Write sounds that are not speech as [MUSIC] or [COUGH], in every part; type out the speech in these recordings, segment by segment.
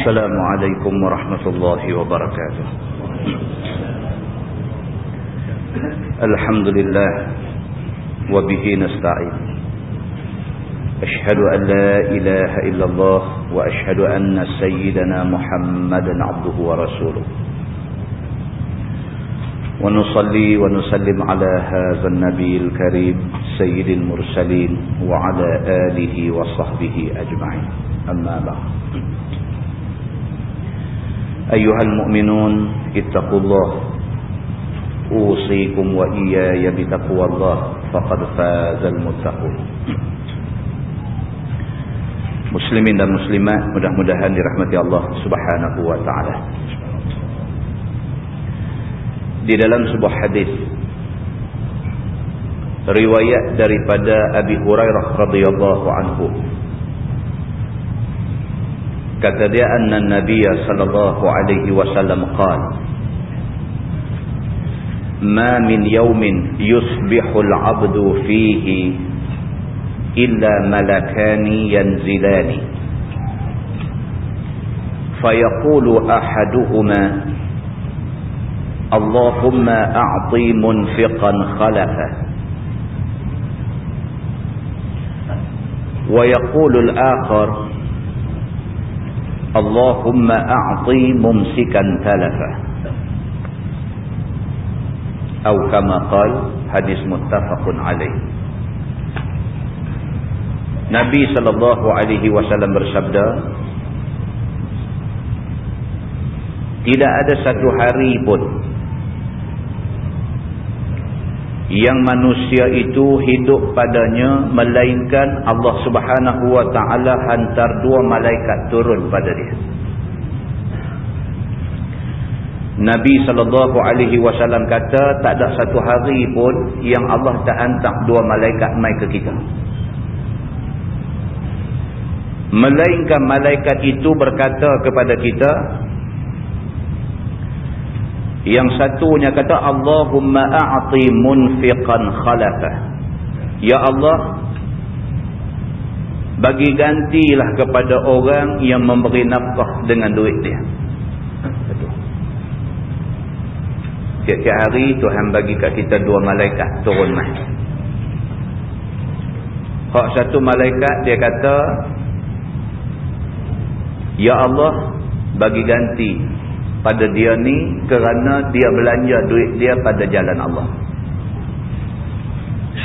السلام عليكم ورحمة الله وبركاته. الحمد لله وبه نستعين. أشهد أن لا إله إلا الله وأشهد أن سيدنا محمدا عبده ورسوله. ونصلي ونسلم على هذا النبي الكريم سيد المرسلين وعلى آله وصحبه أجمعين. أما بعد. أيها المؤمنون اتقوا الله أوصيكم وإياي بتقوى الله فقد فاز المتقون Muslimin dan muslimat mudah-mudahan dirahmati Allah Subhanahu wa taala. Di dalam sebuah hadis riwayat daripada Abi Hurairah radhiyallahu anhu kata dia anna Nabi sallallahu alaihi wasallam qala Ma min yawmin yusbihu al-'abdu fihi إلا ملكان ينزلان فيقول أحدهما اللهم أعطي منفقا خلفا ويقول الآخر Allahumma a'ti mumsikan talafa. Atau kama qal hadis muttafaqun alaih. Nabi sallallahu alaihi wasallam bersabda tidak ada satu hari pun yang manusia itu hidup padanya melainkan Allah Subhanahu wa taala hantar dua malaikat turun pada dia. Nabi wasallam kata tak ada satu hari pun yang Allah tak hantar dua malaikat mai ke kita. Melainkan malaikat itu berkata kepada kita Yang satunya kata Allahumma a'ti munfiqan khalafah. Ya Allah Bagi gantilah kepada orang yang memberi nafkah dengan duit dia. Tiap-tiap hari Tuhan bagi kat kita dua malaikat turun mah. Hak satu malaikat dia kata Ya Allah bagi ganti pada dia ni kerana dia belanja duit dia pada jalan Allah.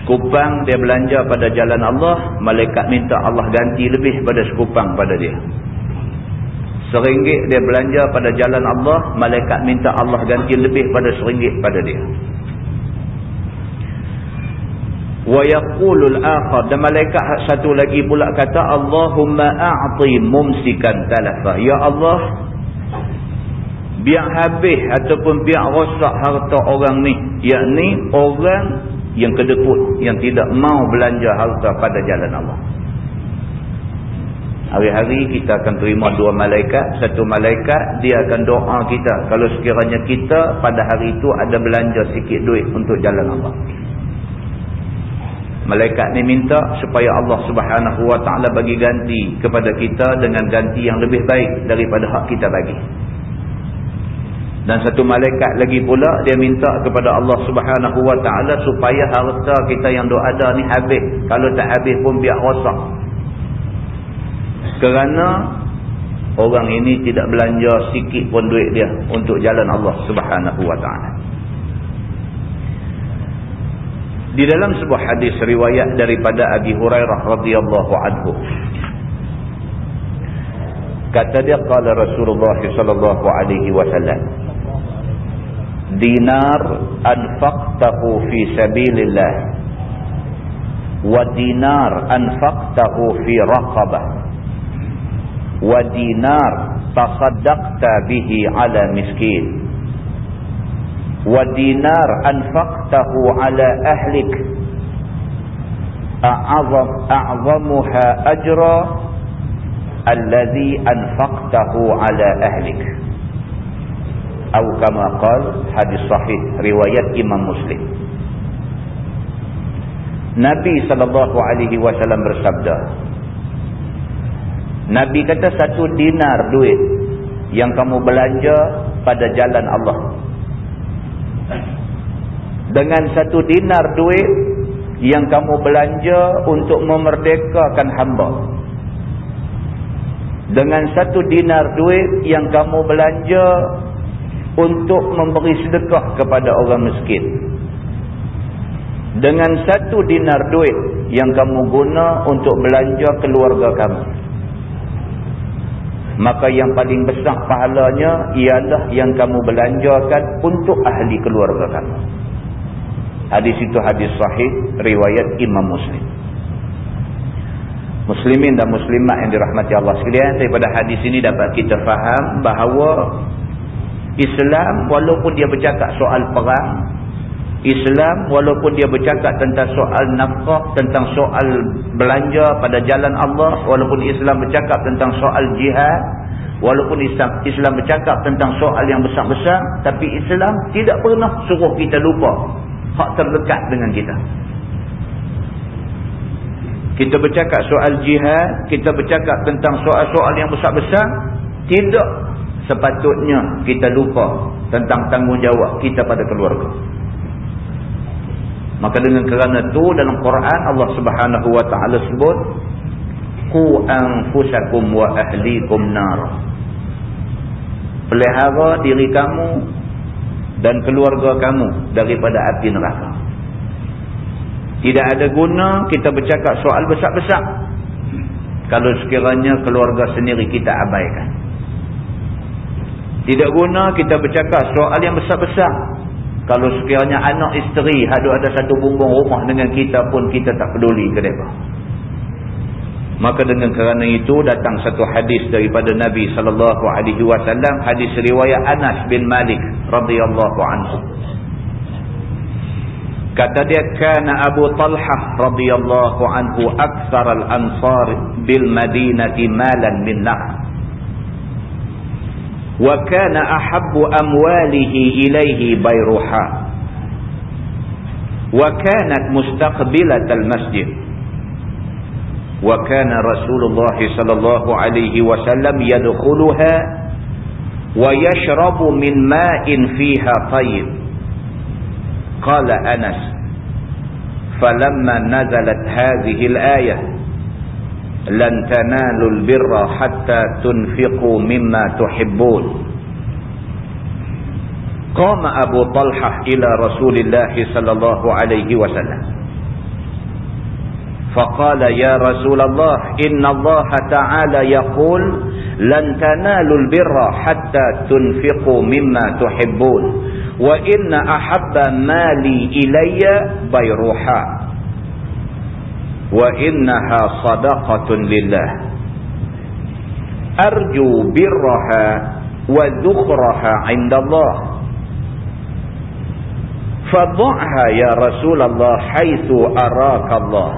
Sekupang dia belanja pada jalan Allah, malaikat minta Allah ganti lebih pada sekupang pada dia. Seringgit dia belanja pada jalan Allah, malaikat minta Allah ganti lebih pada seringgit pada dia wa yaqulul akhar dan malaikat satu lagi pula kata Allahumma a'ti mumsikan talafa ya Allah biar habis ataupun biar rosak harta orang ni. Yakni orang yang kedekut yang tidak mau belanja harta pada jalan Allah. Hari-hari kita akan terima dua malaikat. Satu malaikat dia akan doa kita. Kalau sekiranya kita pada hari itu ada belanja sikit duit untuk jalan Allah. Malaikat ni minta supaya Allah subhanahu wa ta'ala bagi ganti kepada kita dengan ganti yang lebih baik daripada hak kita bagi. Dan satu malaikat lagi pula dia minta kepada Allah subhanahu wa ta'ala supaya harta kita yang doa ada ni habis. Kalau tak habis pun biar rosak. Kerana orang ini tidak belanja sikit pun duit dia untuk jalan Allah subhanahu wa ta'ala. Di dalam sebuah hadis riwayat daripada Abi Hurairah radhiyallahu anhu. Kata dia qala Rasulullah sallallahu alaihi wasallam. دينار أنفقته في سبيل الله ودينار أنفقته في رقبة ودينار تصدقت به على مسكين ودينار أنفقته على أهلك أعظم أعظمها أجرا الذي أنفقته على أهلك atau kama qal hadis sahih riwayat Imam Muslim. Nabi sallallahu alaihi wasallam bersabda Nabi kata satu dinar duit yang kamu belanja pada jalan Allah. Dengan satu dinar duit yang kamu belanja untuk memerdekakan hamba. Dengan satu dinar duit yang kamu belanja untuk memberi sedekah kepada orang miskin. Dengan satu dinar duit yang kamu guna untuk belanja keluarga kamu. Maka yang paling besar pahalanya ialah yang kamu belanjakan untuk ahli keluarga kamu. Hadis itu hadis sahih riwayat Imam Muslim. Muslimin dan muslimat yang dirahmati Allah sekalian daripada hadis ini dapat kita faham bahawa Islam walaupun dia bercakap soal perang. Islam walaupun dia bercakap tentang soal nafkah tentang soal belanja pada jalan Allah walaupun Islam bercakap tentang soal jihad walaupun Islam, Islam bercakap tentang soal yang besar-besar tapi Islam tidak pernah suruh kita lupa hak terdekat dengan kita. Kita bercakap soal jihad kita bercakap tentang soal-soal yang besar-besar tidak sepatutnya kita lupa tentang tanggungjawab kita pada keluarga. Maka dengan kerana itu dalam Quran Allah Subhanahu wa taala sebut qu anfusakum wa ahlikum nar. Pelihara diri kamu dan keluarga kamu daripada api neraka. Tidak ada guna kita bercakap soal besar-besar. Kalau sekiranya keluarga sendiri kita abaikan tidak guna kita bercakap soal yang besar-besar kalau sekiranya anak isteri ada ada satu bumbung rumah dengan kita pun kita tak peduli ke mereka. Maka dengan kerana itu datang satu hadis daripada Nabi sallallahu alaihi wasallam hadis riwayat Anas bin Malik radhiyallahu anhu. Kata dia kana Abu Talhah radhiyallahu anhu aktsar al-ansar bil Madinati malan min nakhl. وكان أحب أمواله إليه بيرها وكانت مستقبلة المسجد. وكان رسول الله صلى الله عليه وسلم يدخلها ويشرب من ماء فيها طيب. قال أنس فلما نزلت هذه الآية لن تنالوا البر حتى تنفقوا مما تحبون. قام أبو طلحة إلى رسول الله صلى الله عليه وسلم. فقال يا رسول الله إن الله تعالى يقول لن تنالوا البر حتى تنفقوا مما تحبون. وإن أحب مالي إلي بيروحا. وإنها صدقة لله. أرجو برها وذخرها عند الله. فضعها يا رسول الله حيث أراك الله.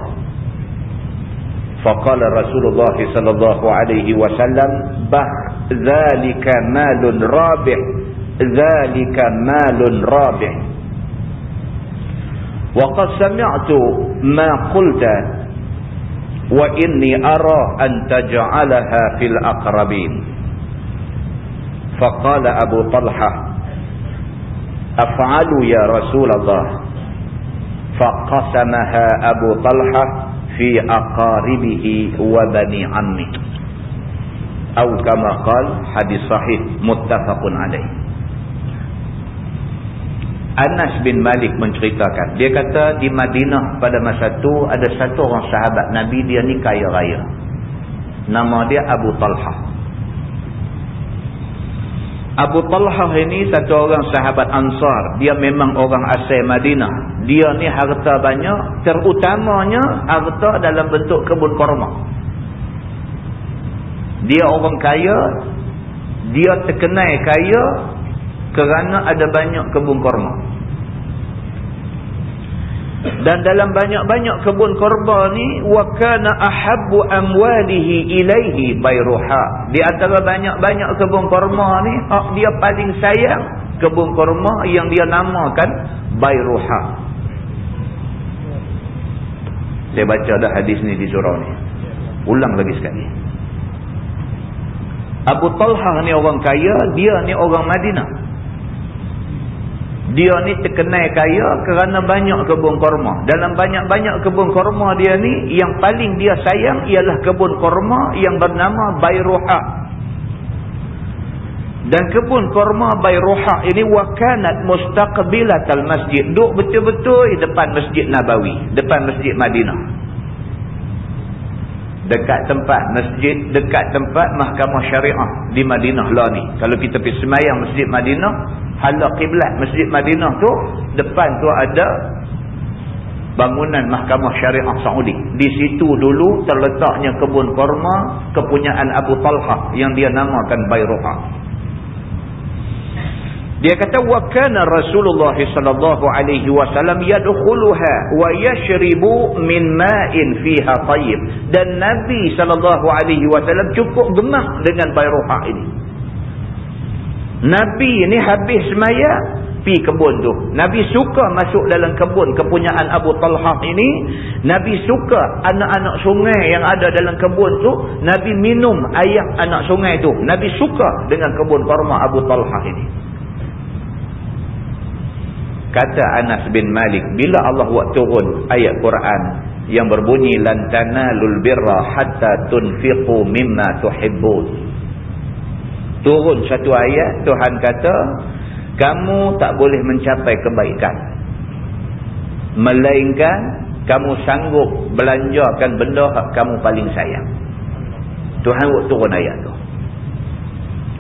فقال رسول الله صلى الله عليه وسلم بخ ذلك مال رابح ذلك مال رابح. وقد سمعت ما قلت وإني أرى أن تجعلها في الأقربين. فقال أبو طلحة أفعل يا رسول الله. فقسمها أبو طلحة في أقاربه وبني عمه. أو كما قال حديث صحيح متفق عليه. Anas bin Malik menceritakan. Dia kata di Madinah pada masa itu ada satu orang sahabat Nabi dia ni kaya raya. Nama dia Abu Talhah. Abu Talhah ini satu orang sahabat Ansar. Dia memang orang asal Madinah. Dia ni harta banyak. Terutamanya harta dalam bentuk kebun korma. Dia orang kaya. Dia terkenal kaya kerana ada banyak kebun korma. Dan dalam banyak-banyak kebun korma ni wa kana ahabbu amwalihi ilaihi bayruha. Di antara banyak-banyak kebun korma ni oh, dia paling sayang kebun korma yang dia namakan bayruha. Saya baca dah hadis ni di surau ni. Ulang lagi sekali Abu Talha ni orang kaya, dia ni orang Madinah. Dia ni terkenal kaya kerana banyak kebun korma. Dalam banyak-banyak kebun korma dia ni, yang paling dia sayang ialah kebun korma yang bernama Bayruha. Dan kebun korma Bayruha ini wakanat mustaqbilat al-masjid. Duk betul-betul depan Masjid Nabawi. Depan Masjid Madinah dekat tempat masjid, dekat tempat mahkamah syariah di Madinah lah ni. Kalau kita pergi semayang masjid Madinah, halak kiblat masjid Madinah tu, depan tu ada bangunan mahkamah syariah Saudi. Di situ dulu terletaknya kebun korma kepunyaan Abu Talha yang dia namakan Bayruha. Dia kata wa kana Rasulullah sallallahu alaihi wasallam yadkhuluha wa yashribu min ma'in fiha tayyib dan Nabi sallallahu alaihi wasallam cukup gemar dengan bayruha ini. Nabi ni habis semaya pi kebun tu. Nabi suka masuk dalam kebun kepunyaan Abu Talha ini. Nabi suka anak-anak sungai yang ada dalam kebun tu. Nabi minum air anak sungai tu. Nabi suka dengan kebun korma Abu Talha ini. Kata Anas bin Malik, bila Allah buat turun ayat Quran yang berbunyi lan tanalul birra hatta tunfiqu mimma tuhibbun. Turun satu ayat Tuhan kata, kamu tak boleh mencapai kebaikan. Melainkan kamu sanggup belanjakan benda kamu paling sayang. Tuhan buat turun ayat tu.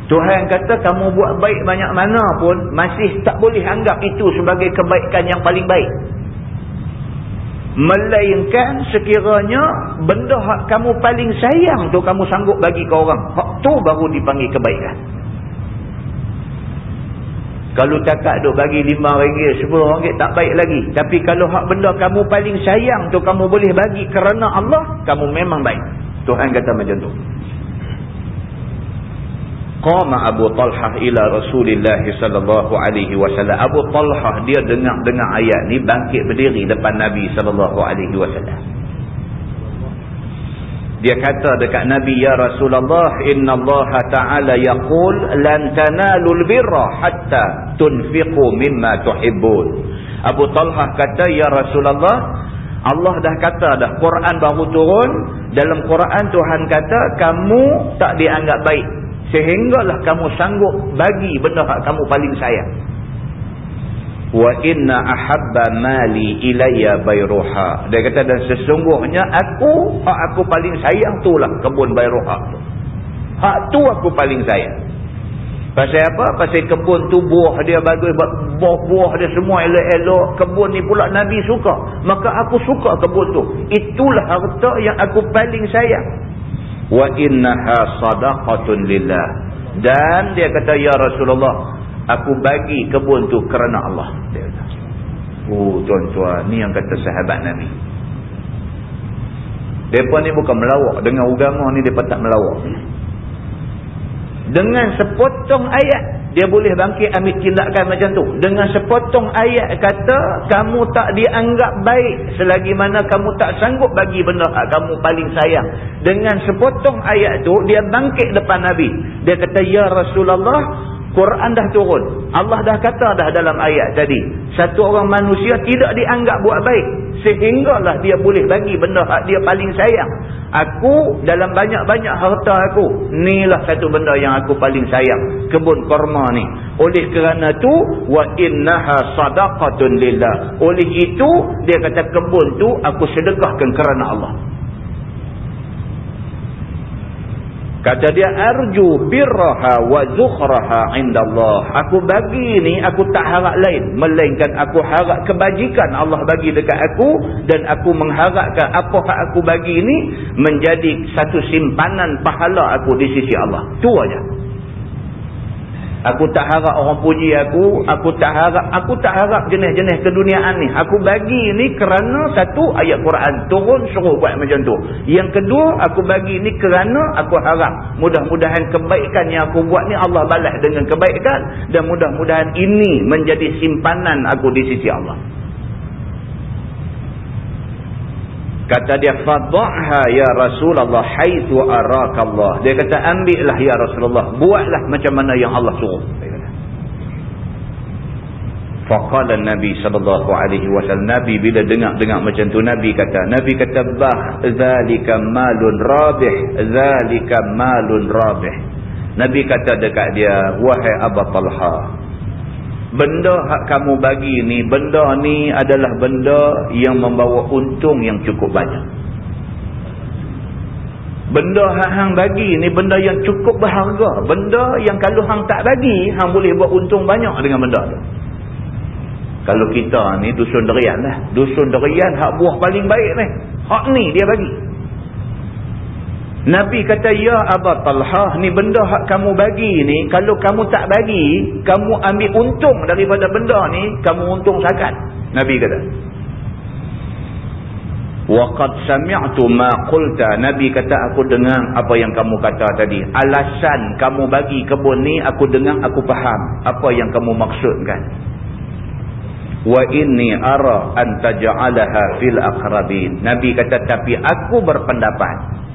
Tuhan kata kamu buat baik banyak mana pun masih tak boleh anggap itu sebagai kebaikan yang paling baik. Melainkan sekiranya benda hak kamu paling sayang tu kamu sanggup bagi ke orang. Hak tu baru dipanggil kebaikan. Kalau cakap duk bagi lima ringgit, sepuluh ringgit tak baik lagi. Tapi kalau hak benda kamu paling sayang tu kamu boleh bagi kerana Allah, kamu memang baik. Tuhan kata macam tu qama Abu Talhah ila Rasulillah sallallahu alaihi wasallam. Abu Talhah dia dengar-dengar ayat ni bangkit berdiri depan Nabi sallallahu alaihi wasallam. Dia kata dekat Nabi ya Rasulullah inna Allah taala yaqul lan tanalul birra hatta tunfiqu mimma tuhibbun. Abu Talhah kata ya Rasulullah Allah dah kata dah Quran baru turun. Dalam Quran Tuhan kata kamu tak dianggap baik sehinggalah kamu sanggup bagi benda hak kamu paling sayang. Wa inna ahabba mali ilayya bayruha. Dia kata dan sesungguhnya aku hak aku paling sayang itulah kebun bayruha tu. Hak tu aku paling sayang. Pasal apa? Pasal kebun tu buah dia bagus buah-buah dia semua elok-elok. Kebun ni pula nabi suka. Maka aku suka kebun tu. Itulah harta yang aku paling sayang wa innaha sadaqatun lillah. Dan dia kata ya Rasulullah aku bagi kebun tu kerana Allah. Dia kata oh tuan-tuan ni yang kata sahabat Nabi. Depa ni bukan melawak. Dengan agama ni depa tak melawak. Dengan sepotong ayat dia boleh bangkit ambil tindakan macam tu. Dengan sepotong ayat kata, kamu tak dianggap baik selagi mana kamu tak sanggup bagi benda kamu paling sayang. Dengan sepotong ayat tu, dia bangkit depan Nabi. Dia kata, Ya Rasulullah, Quran dah turun. Allah dah kata dah dalam ayat tadi. Satu orang manusia tidak dianggap buat baik. Sehinggalah dia boleh bagi benda hak dia paling sayang. Aku dalam banyak-banyak harta aku. Inilah satu benda yang aku paling sayang. Kebun korma ni. Oleh kerana tu. Wa innaha sadaqatun lillah. Oleh itu. Dia kata kebun tu aku sedekahkan kerana Allah. Kata dia arju birraha wa zukhraha indallah. Aku bagi ni aku tak harap lain melainkan aku harap kebajikan Allah bagi dekat aku dan aku mengharapkan apa hak aku bagi ni menjadi satu simpanan pahala aku di sisi Allah. Tu aja. Aku tak harap orang puji aku. Aku tak harap aku tak harap jenis-jenis keduniaan ni. Aku bagi ni kerana satu ayat Quran turun suruh buat macam tu. Yang kedua aku bagi ni kerana aku harap mudah-mudahan kebaikan yang aku buat ni Allah balas dengan kebaikan. Dan mudah-mudahan ini menjadi simpanan aku di sisi Allah. Kata dia fadhaha ya Rasulullah haitsu arakallah. Dia kata ambillah ya Rasulullah, buatlah macam mana yang Allah suruh. Faqala Nabi sallallahu alaihi wasallam Nabi bila dengar-dengar macam tu Nabi kata Nabi kata bah zalika malun rabih zalika malun rabih Nabi kata dekat dia wahai Abu Talha benda hak kamu bagi ni benda ni adalah benda yang membawa untung yang cukup banyak. Benda hak hang bagi ni benda yang cukup berharga. Benda yang kalau hang tak bagi hang boleh buat untung banyak dengan benda tu. Kalau kita ni dusun derian lah. Dusun derian hak buah paling baik ni. Hak ni dia bagi Nabi kata, Ya Aba Talha, ni benda hak kamu bagi ni, kalau kamu tak bagi, kamu ambil untung daripada benda ni, kamu untung sangat. Nabi kata. Waqad sami'tu ma qulta. Nabi kata, aku dengar apa yang kamu kata tadi. Alasan kamu bagi kebun ni, aku dengar, aku faham apa yang kamu maksudkan. Wa inni ara an taj'alaha fil aqrabin. Nabi kata, tapi aku berpendapat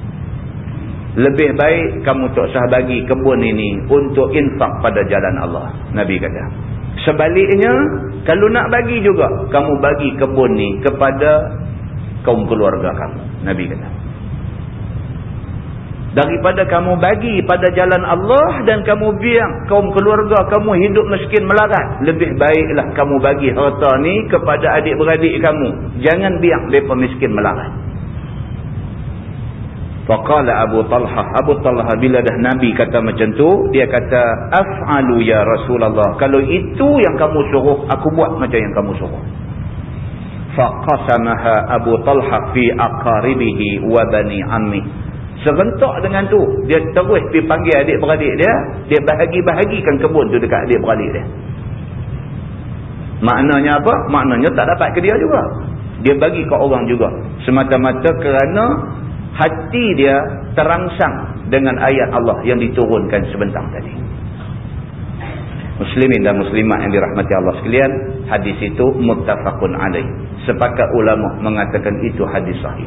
lebih baik kamu tak usah bagi kebun ini untuk infak pada jalan Allah. Nabi kata. Sebaliknya, kalau nak bagi juga, kamu bagi kebun ni kepada kaum keluarga kamu. Nabi kata. Daripada kamu bagi pada jalan Allah dan kamu biar kaum keluarga kamu hidup miskin melarat. Lebih baiklah kamu bagi harta ni kepada adik-beradik kamu. Jangan biar mereka miskin melarat. Faqala Abu Talha, Abu Talha bila dah Nabi kata macam tu, dia kata, "Af'alu ya Rasulullah." Kalau itu yang kamu suruh, aku buat macam yang kamu suruh. Faqasamaha Abu Talha fi aqaribihi wa bani ammi. Serentak dengan tu, dia terus pergi panggil adik-beradik dia, dia bahagi-bahagikan kebun tu dekat adik-beradik dia. Maknanya apa? Maknanya tak dapat ke dia juga. Dia bagi ke orang juga. Semata-mata kerana hati dia terangsang dengan ayat Allah yang diturunkan sebentar tadi. Muslimin dan muslimat yang dirahmati Allah sekalian, hadis itu muttafaqun alaih. Sepakat ulama mengatakan itu hadis sahih.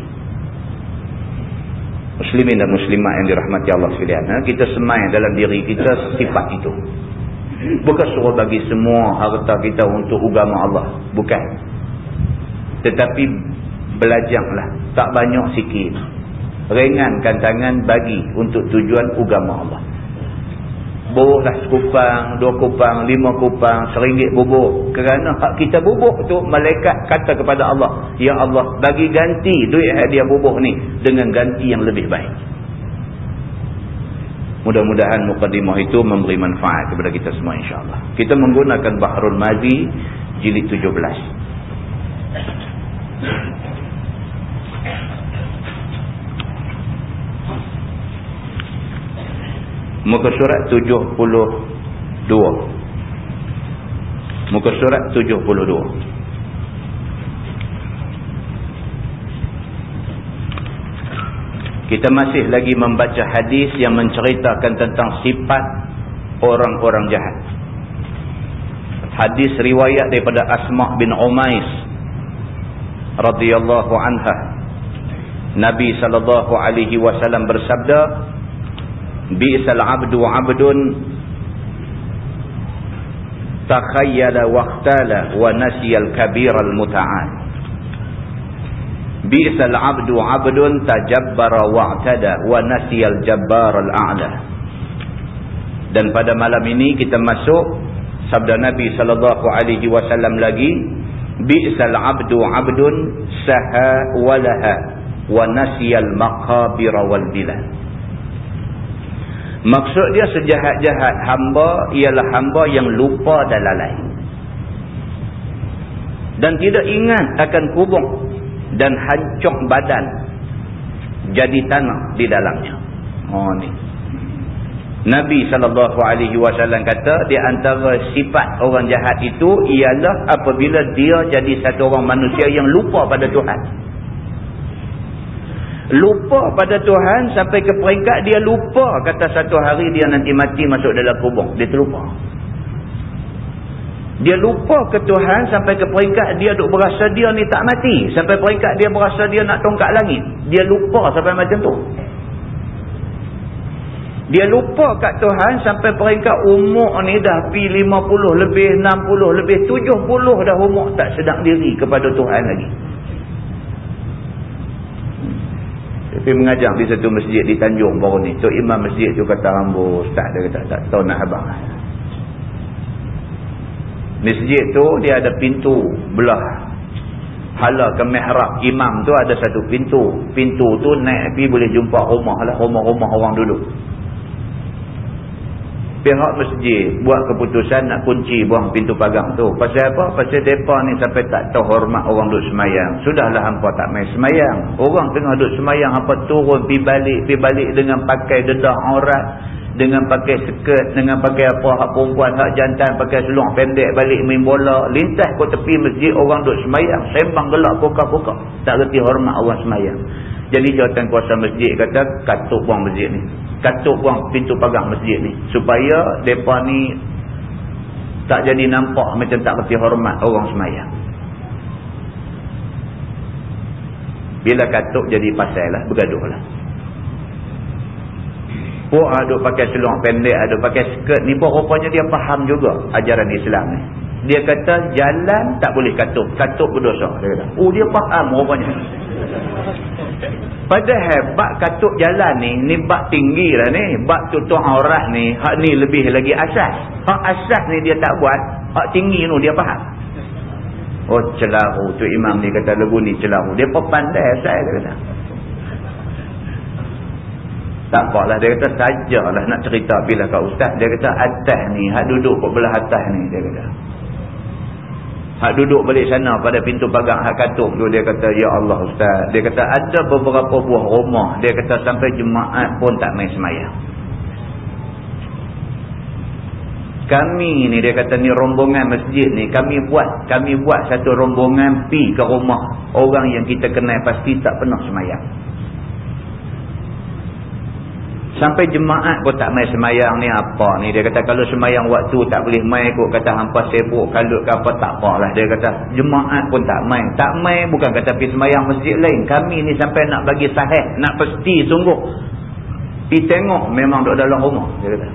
Muslimin dan muslimat yang dirahmati Allah sekalian, ha? kita semai dalam diri kita sifat itu. Bukan suruh bagi semua harta kita untuk agama Allah, bukan. Tetapi belajarlah, tak banyak sikit ringankan tangan bagi untuk tujuan agama Allah. Bubuhlah sekupang, dua kupang, lima kupang, seringgit bubuh. Kerana hak kita bubuh tu, malaikat kata kepada Allah, Ya Allah, bagi ganti duit hadiah bubuh ni dengan ganti yang lebih baik. Mudah-mudahan mukadimah itu memberi manfaat kepada kita semua insyaAllah. Kita menggunakan Bahrul Mazi jilid 17. Muka surat 72 muka surat 72 kita masih lagi membaca hadis yang menceritakan tentang sifat orang-orang jahat. Hadis riwayat daripada Asma' bin Umais radhiyallahu anha. Nabi sallallahu alaihi wasallam bersabda bi'sal abdu abdun. Takhayyala waqtala wa nasiyal kabiral muta'al bi'sal abdu abdun tajabbara wa'tada wa nasiyal jabbaral a'la. Dan pada malam ini kita masuk sabda Nabi sallallahu alaihi wasallam lagi bi'sal abdu abdun saha walaha wa nasiyal maqabira wal bilad Maksud dia sejahat-jahat hamba ialah hamba yang lupa dan lalai. Dan tidak ingat akan kubur dan hancur badan jadi tanah di dalamnya. Oh ni. Nabi SAW kata di antara sifat orang jahat itu ialah apabila dia jadi satu orang manusia yang lupa pada Tuhan lupa pada Tuhan sampai ke peringkat dia lupa kata satu hari dia nanti mati masuk dalam kubur dia terlupa Dia lupa ke Tuhan sampai ke peringkat dia duk berasa dia ni tak mati. Sampai peringkat dia berasa dia nak tongkat langit. Dia lupa sampai macam tu. Dia lupa kat Tuhan sampai peringkat umur ni dah pi 50 lebih, 60 lebih, 70 dah umur tak sedang diri kepada Tuhan lagi. Tapi mengajar di satu masjid di Tanjung baru ni. Tok Imam masjid tu kata rambut. Tak dia kata tak tahu nak abang. Masjid tu dia ada pintu belah hala ke mihrab imam tu ada satu pintu. Pintu tu naik pergi boleh jumpa rumah lah. Rumah-rumah orang duduk. Pihak masjid buat keputusan nak kunci buang pintu pagang tu. Pasal apa? Pasal mereka ni sampai tak tahu hormat orang duduk semayang. Sudahlah hampa tak main semayang. Orang tengah duduk semayang hampa turun pergi balik, pergi balik dengan pakai dedah aurat dengan pakai skirt, dengan pakai apa, hak perempuan, hak jantan, pakai seluar pendek, balik main bola, lintas ke tepi masjid, orang duduk semayang, sembang gelap, poka-poka. Tak reti hormat orang semayang. Jadi jawatan kuasa masjid kata, katuk buang masjid ni. Katuk buang pintu pagang masjid ni. Supaya mereka ni tak jadi nampak macam tak reti hormat orang semayang. Bila katuk jadi pasal lah, bergaduh lah. Puk ada pakai seluar pendek, ada pakai skirt ni pun rupanya dia faham juga ajaran Islam ni. Dia kata jalan tak boleh katuk, katuk berdosa. Dia kata. Oh dia faham rupanya. Padahal bak katuk jalan ni, ni bak tinggi lah ni. Bak tutup aurat ni, hak ni lebih lagi asas. Hak asas ni dia tak buat, hak tinggi tu dia faham. Oh celahu tu imam ni kata lagu ni celahu. Dia pun pandai asal dia kata. Tak apalah dia kata sajalah nak cerita bila kau ustaz dia kata atas ni hak duduk kat belah atas ni dia kata. Hak duduk balik sana pada pintu pagar hak katuk tu dia kata ya Allah ustaz dia kata ada beberapa buah rumah dia kata sampai jemaat pun tak main semayang. Kami ni dia kata ni rombongan masjid ni kami buat kami buat satu rombongan pi ke rumah orang yang kita kenal pasti tak pernah semayang. Sampai jemaat pun tak main semayang ni apa ni. Dia kata kalau semayang waktu tak boleh main kot. Kata hampa sibuk kalut ke apa tak apa lah. Dia kata jemaat pun tak main. Tak main bukan kata pergi semayang masjid lain. Kami ni sampai nak bagi sahih. Nak pasti sungguh. Pergi tengok memang duduk dalam rumah. Dia kata.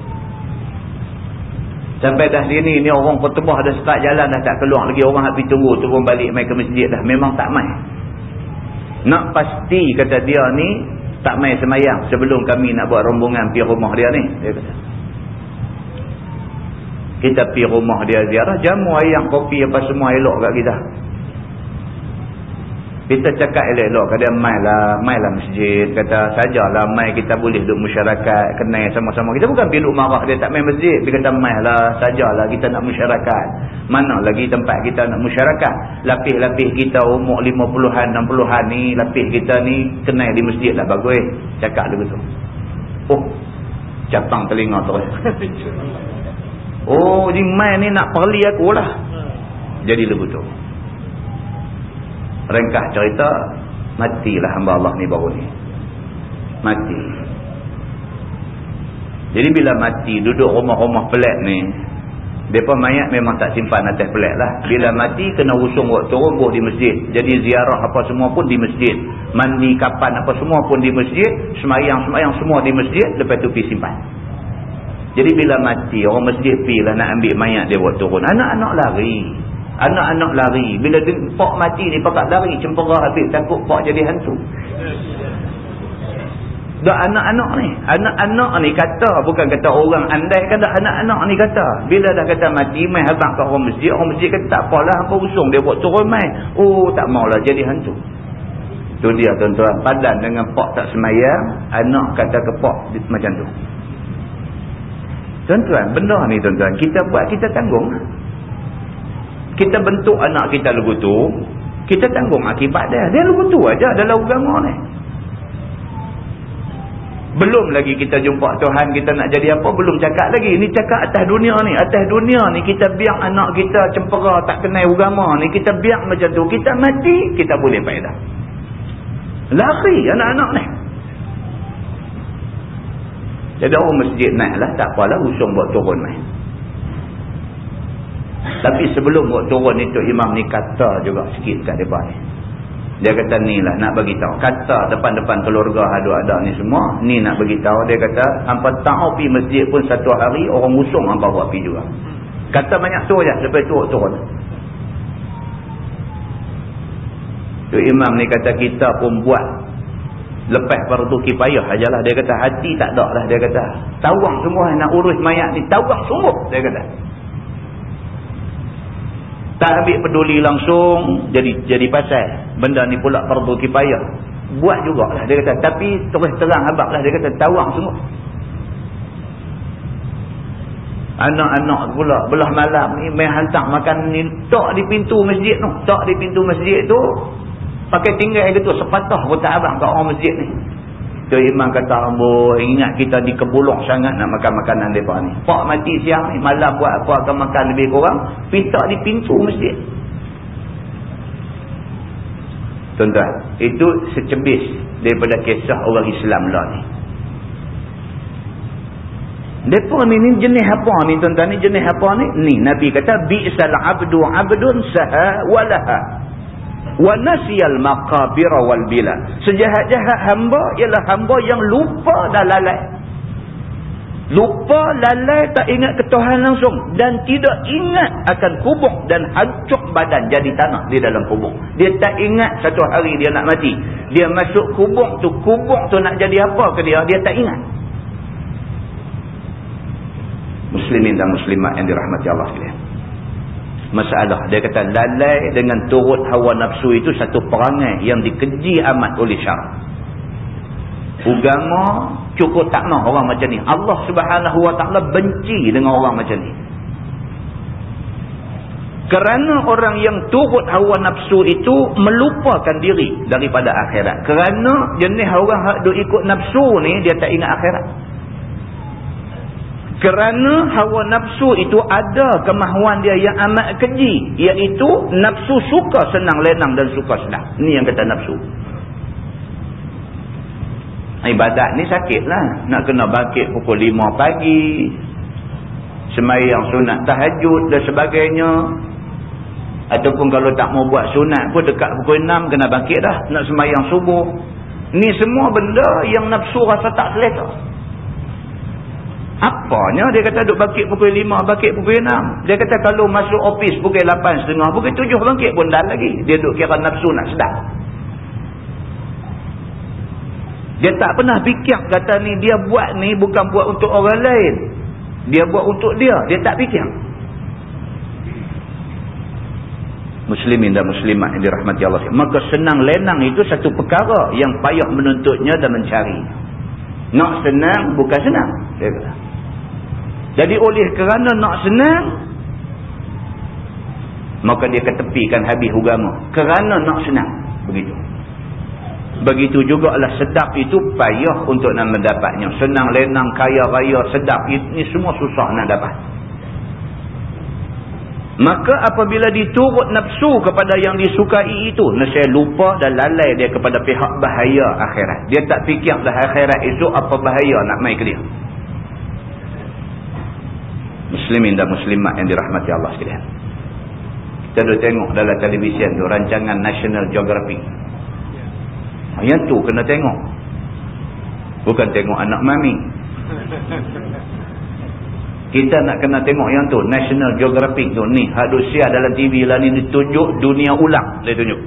Sampai dah sini ni orang pertebah dah start jalan dah tak keluar lagi. Orang habis tunggu turun balik main ke masjid dah. Memang tak main. Nak pasti kata dia ni tak main semayang sebelum kami nak buat rombongan pergi rumah dia ni. Dia kata kita pergi rumah dia ziarah jamu ayam kopi apa semua elok kat kita kita cakap elok-elok kata mai lah mai lah masjid. Kata sajalah mai kita boleh duduk masyarakat kenal sama-sama. Kita bukan duduk marah dia tak main masjid. Dia kata mai lah sajalah kita nak masyarakat mana lagi tempat kita nak masyarakat lapis-lapis kita umur 50-an 60-an ni lapis kita ni kenal di masjid lah bagus. Cakap dia betul. Oh capang telinga terus. [LAUGHS] Oh ni mai ni nak perli aku lah. Jadi lebih betul Ringkah cerita, matilah hamba Allah ni baru ni. Mati. Jadi bila mati, duduk rumah-rumah pelat ni, mereka mayat memang tak simpan atas pelat lah. Bila mati, kena usung waktu turun di masjid. Jadi ziarah apa semua pun di masjid. Mandi kapan apa semua pun di masjid. Semayang-semayang semua di masjid. Lepas tu pergi simpan. Jadi bila mati, orang masjid pergi lah nak ambil mayat dia buat turun. Anak-anak lari. Anak-anak lari. Bila pak mati ni pakat lari. Cempera habis. Takut pak jadi hantu. Dah anak-anak ni. Anak-anak ni kata. Bukan kata orang andai kata anak-anak ni kata. Bila dah kata mati. Main habang ke orang masjid. Orang masjid kata tak apalah. Apa usung dia buat turun main. Oh tak maulah jadi hantu. Tu dia tuan-tuan. Padan dengan pak tak semayang. Anak kata ke pak macam tu. Tuan-tuan. Benda ni tuan-tuan. Kita buat kita tanggung kita bentuk anak kita lagu tu kita tanggung akibat dia. Dia lagu tu aja dalam agama ni. Belum lagi kita jumpa Tuhan kita nak jadi apa belum cakap lagi. Ni cakap atas dunia ni atas dunia ni kita biar anak kita cempera tak kenal agama ni. Kita biar macam tu kita mati kita boleh faedah lari anak-anak ni. Jadi orang masjid naik lah tak apalah usung buat turun main Tapi sebelum buat turun itu Imam ni kata juga sikit kat mereka ni. Dia kata ni lah nak bagi tahu. Kata depan-depan keluarga ada-ada ni semua. Ni nak bagi tahu. Dia kata hampa tahu pergi masjid pun satu hari orang usung hampa buat pergi juga. Kata banyak tu je. Lepas tu turun. Tu imam ni kata kita pun buat. Lepas fardu kipayah ajalah. Dia kata hati tak ada lah. Dia kata tawang semua nak urus mayat ni. Tawang sungguh. Dia kata tak ambil peduli langsung jadi jadi pasal. Benda ni pula fardu kifayah buat jugalah dia kata. Tapi terus terang abaklah dia kata tawang semua. Anak-anak pula belah malam ni main hantar makan ni tak di pintu masjid tu tak di pintu masjid tu pakai tinggal gitu sepatah pun tak abang kat orang masjid ni Tu imam kata ambo ingat kita di kebulok sangat nak makan makanan depa ni. Pak mati siang malam buat apa akan makan lebih kurang, pinta di pintu masjid. Tuan-tuan, itu secebis daripada kisah orang Islam lah ni. Depa ni, ni jenis apa ni tuan-tuan ni jenis apa ni? Ni Nabi kata bi'sal abdu abdun saha walaha wa nasiyal maqabir wal bila. Sejahat-jahat hamba ialah hamba yang lupa dan lalai. Lupa lalai tak ingat ke Tuhan langsung dan tidak ingat akan kubur dan hancur badan jadi tanah di dalam kubur. Dia tak ingat satu hari dia nak mati. Dia masuk kubur tu kubur tu nak jadi apa ke dia dia tak ingat. Muslimin dan muslimat yang dirahmati Allah sekalian masalah. Dia kata lalai dengan turut hawa nafsu itu satu perangai yang dikeji amat oleh syarat. Ugama cukup tak nak orang macam ni. Allah subhanahu wa ta'ala benci dengan orang macam ni. Kerana orang yang turut hawa nafsu itu melupakan diri daripada akhirat. Kerana jenis orang yang ikut nafsu ni dia tak ingat akhirat. Kerana hawa nafsu itu ada kemahuan dia yang amat keji. Iaitu nafsu suka senang lenang dan suka senang. Ini yang kata nafsu. Ibadat ni sakit lah. Nak kena bangkit pukul 5 pagi. Semayang sunat tahajud dan sebagainya. Ataupun kalau tak mau buat sunat pun dekat pukul 6 kena bangkit dah. Nak semayang subuh. Ni semua benda yang nafsu rasa tak selesa. Apanya dia kata duduk bangkit pukul 5, bangkit pukul 6. Dia kata kalau masuk ofis pukul 8.30, pukul 7 bangkit pun dah lagi. Dia duduk kira nafsu nak sedap. Dia tak pernah fikir kata ni dia buat ni bukan buat untuk orang lain. Dia buat untuk dia. Dia tak fikir. Muslimin dan muslimat yang dirahmati Allah. Maka senang lenang itu satu perkara yang payah menuntutnya dan mencari. Nak senang bukan senang. Dia kata. Jadi oleh kerana nak senang maka dia ketepikan habis agama kerana nak senang begitu. Begitu juga lah sedap itu payah untuk nak mendapatnya. Senang, lenang, kaya, raya, sedap. Ini semua susah nak dapat. Maka apabila diturut nafsu kepada yang disukai itu. Nasihat lupa dan lalai dia kepada pihak bahaya akhirat. Dia tak fikir dah akhirat itu apa bahaya nak main ke dia muslimin dan muslimat yang dirahmati Allah sekalian. Kita dah tengok dalam televisyen tu rancangan National Geographic. Yang tu kena tengok. Bukan tengok anak mami. Kita nak kena tengok yang tu National Geographic tu ni hadus siap dalam TV lah ni ditunjuk dunia ulang dia tunjuk.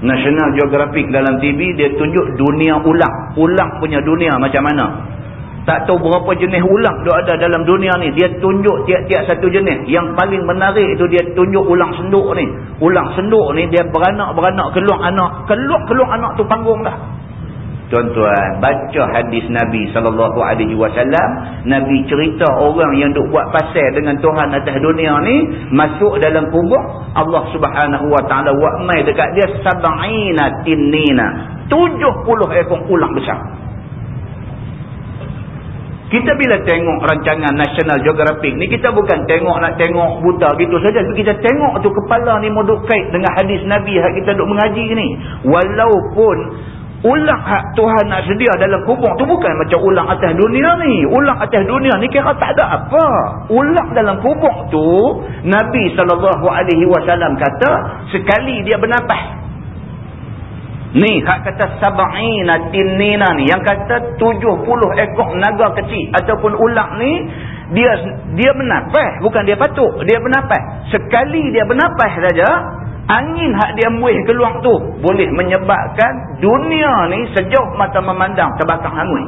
National Geographic dalam TV dia tunjuk dunia ulang. Ulang punya dunia macam mana? Tak tahu berapa jenis ulang dia ada dalam dunia ni. Dia tunjuk tiap-tiap satu jenis. Yang paling menarik itu dia tunjuk ulang senduk ni. Ulang senduk ni dia beranak-beranak keluar anak. Keluar-keluar anak tu panggung dah. Tuan-tuan, baca hadis Nabi SAW. Nabi cerita orang yang duk buat pasal dengan Tuhan atas dunia ni. Masuk dalam kubur. Allah subhanahu wa ta'ala wa'mai dekat dia. Sab'ina tinnina. 70 ekor ulang besar. Kita bila tengok rancangan National Geographic ni kita bukan tengok nak tengok buta gitu saja. Kita tengok tu kepala ni mau kait dengan hadis Nabi yang kita duk mengaji ni. Walaupun Ulang hak Tuhan nak sedia dalam kubur tu bukan macam ulang atas dunia ni. Ulang atas dunia ni kira tak ada apa. Ulang dalam kubur tu, Nabi SAW kata, sekali dia bernafas. Ni, hak kata sab'ina tinnina ni. Yang kata 70 ekor naga kecil. Ataupun ulang ni, dia dia bernafas. Bukan dia patuk. Dia bernafas. Sekali dia bernafas saja, angin hak dia muih keluar tu, boleh menyebabkan dunia ni sejauh mata memandang terbakar hangus.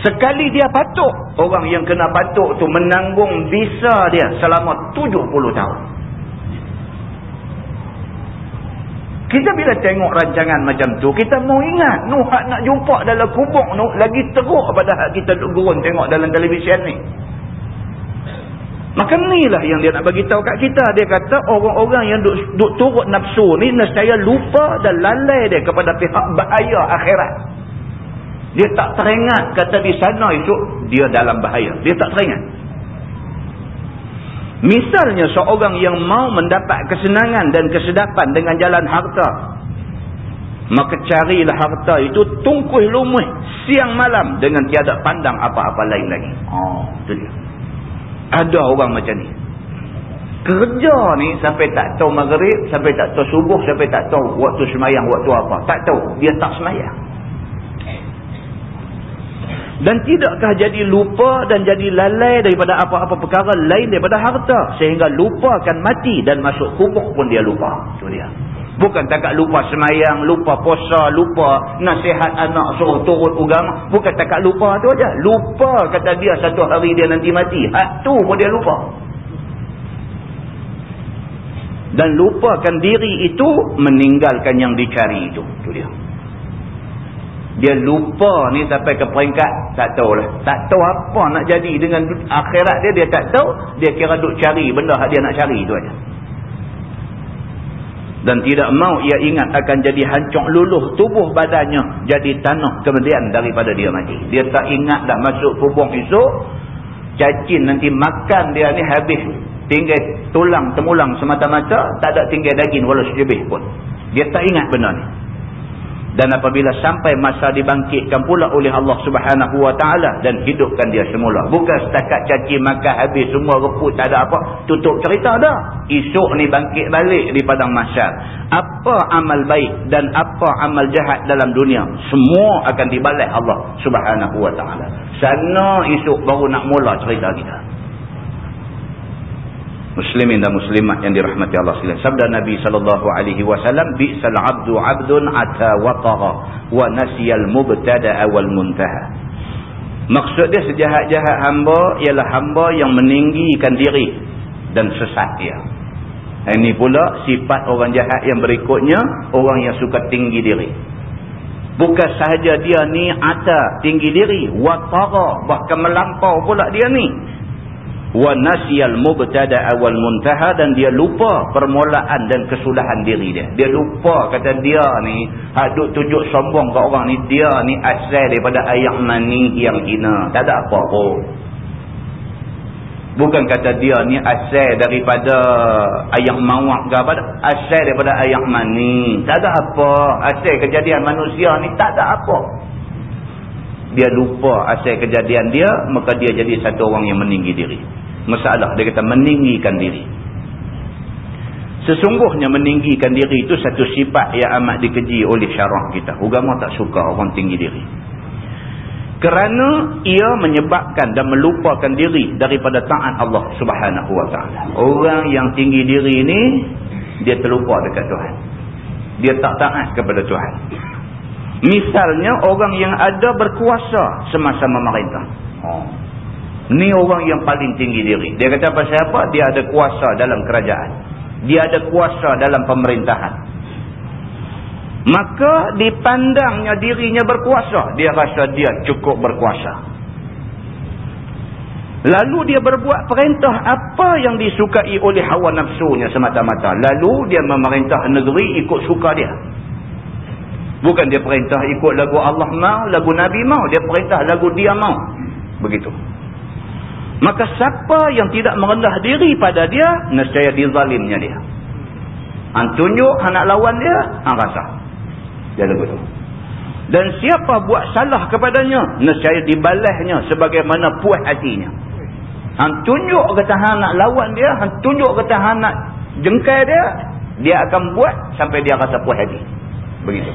Sekali dia patuk, orang yang kena patuk tu menanggung visa dia selama 70 tahun. Kita bila tengok rancangan macam tu, kita mau ingat, Nuh nak jumpa dalam kubur Nuh, lagi teruk pada kita gurun tengok dalam televisyen ni. Maka inilah yang dia nak bagi tahu kat kita. Dia kata orang-orang yang duk, duk turut nafsu ni, saya lupa dan lalai dia kepada pihak bahaya akhirat. Dia tak teringat kata di sana esok, dia dalam bahaya. Dia tak teringat. Misalnya seorang yang mau mendapat kesenangan dan kesedapan dengan jalan harta. Maka carilah harta itu tungkuh lumuh siang malam dengan tiada pandang apa-apa lain lagi. Oh, itu dia. Ada orang macam ni. Kerja ni sampai tak tahu maghrib, sampai tak tahu subuh, sampai tak tahu waktu semayang, waktu apa. Tak tahu. Dia tak semayang. Dan tidakkah jadi lupa dan jadi lalai daripada apa-apa perkara lain daripada harta. Sehingga lupakan mati dan masuk kubur pun dia lupa. Itu dia. Bukan takat lupa semayang, lupa puasa, lupa nasihat anak suruh turut agama. Bukan takat lupa tu aja. Lupa kata dia satu hari dia nanti mati. Hak tu pun dia lupa. Dan lupakan diri itu meninggalkan yang dicari itu. Itu dia dia lupa ni sampai ke peringkat tak tahu lah tak tahu apa nak jadi dengan akhirat dia dia tak tahu. Dia kira duk cari benda yang dia nak cari itu aja. Dan tidak mau ia ingat akan jadi hancur luluh tubuh badannya jadi tanah kemudian daripada dia mati. Dia tak ingat dah masuk kubur esok cacing nanti makan dia ni habis. Tinggal tulang temulang semata-mata tak ada tinggal daging walau sejebih pun. Dia tak ingat benda ni dan apabila sampai masa dibangkitkan pula oleh Allah subhanahu wa ta'ala dan hidupkan dia semula. Bukan setakat caci makan habis semua reput tak ada apa tutup cerita dah. Esok ni bangkit balik di padang masyar. Apa amal baik dan apa amal jahat dalam dunia semua akan dibalik Allah subhanahu wa ta'ala. Sana esok baru nak mula cerita kita muslimin dan muslimat yang dirahmati Allah sekalian. Sabda Nabi sallallahu alaihi wasallam, "Bi'sal 'abdu 'abdun ata wa tagha wa nasiyal mubtada'a wal muntaha." Maksud dia sejahat-jahat hamba ialah hamba yang meninggikan diri dan sesat dia. Ini pula sifat orang jahat yang berikutnya, orang yang suka tinggi diri. Bukan sahaja dia ni ata tinggi diri, wa tagha bahkan melampau pula dia ni wa nasiyal mubtada awal muntaha dan dia lupa permulaan dan kesudahan diri dia. Dia lupa kata dia ni hadut tunjuk sombong ke orang ni dia ni asal daripada ayam mani yang hina tak ada apa pun. Bukan kata dia ni asal daripada ayam mawak ke apa asal daripada ayam mani tak ada apa. Asal kejadian manusia ni tak ada apa dia lupa asal kejadian dia maka dia jadi satu orang yang meninggi diri. Masalah dia kata meninggikan diri. Sesungguhnya meninggikan diri itu satu sifat yang amat dikeji oleh syarah kita. Agama tak suka orang tinggi diri. Kerana ia menyebabkan dan melupakan diri daripada taat Allah subhanahu wa ta'ala. Orang yang tinggi diri ini dia terlupa dekat Tuhan. Dia tak taat kepada Tuhan misalnya orang yang ada berkuasa semasa memerintah oh. Ni orang yang paling tinggi diri. Dia kata apa siapa? Dia ada kuasa dalam kerajaan. Dia ada kuasa dalam pemerintahan. Maka dipandangnya dirinya berkuasa. Dia rasa dia cukup berkuasa. Lalu dia berbuat perintah apa yang disukai oleh hawa nafsunya semata-mata. Lalu dia memerintah negeri ikut suka dia. Bukan dia perintah ikut lagu Allah mau, lagu Nabi mau. Dia perintah lagu dia mau. Begitu. Maka siapa yang tidak merendah diri pada dia, nescaya dizalimnya dia. Han tunjuk anak lawan dia, han rasa. Dia lagu tu. Dan siapa buat salah kepadanya, nescaya dibalasnya sebagaimana puas hatinya. Han tunjuk kata han nak lawan dia, han tunjuk kata han nak jengkai dia, dia akan buat sampai dia rasa puas hati. Begitu.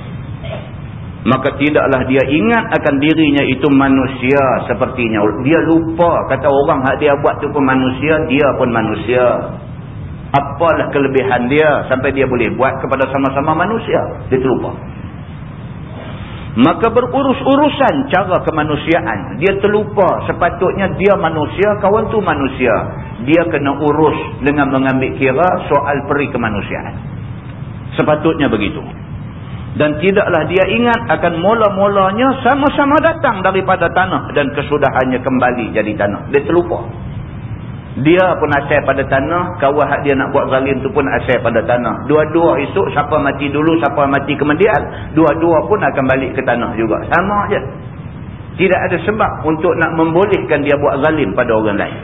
Maka tidaklah dia ingat akan dirinya itu manusia sepertinya. Dia lupa kata orang hak dia buat tu pun manusia, dia pun manusia. Apalah kelebihan dia sampai dia boleh buat kepada sama-sama manusia. Dia terlupa. Maka berurus-urusan cara kemanusiaan. Dia terlupa sepatutnya dia manusia, kawan tu manusia. Dia kena urus dengan mengambil kira soal peri kemanusiaan. Sepatutnya begitu dan tidaklah dia ingat akan mula-mulanya sama-sama datang daripada tanah dan kesudahannya kembali jadi tanah. Dia terlupa. Dia pun asal pada tanah, kawan hak dia nak buat zalim tu pun asal pada tanah. Dua-dua esok siapa mati dulu, siapa mati kemudian, dua-dua pun akan balik ke tanah juga. Sama aja. Tidak ada sebab untuk nak membolehkan dia buat zalim pada orang lain.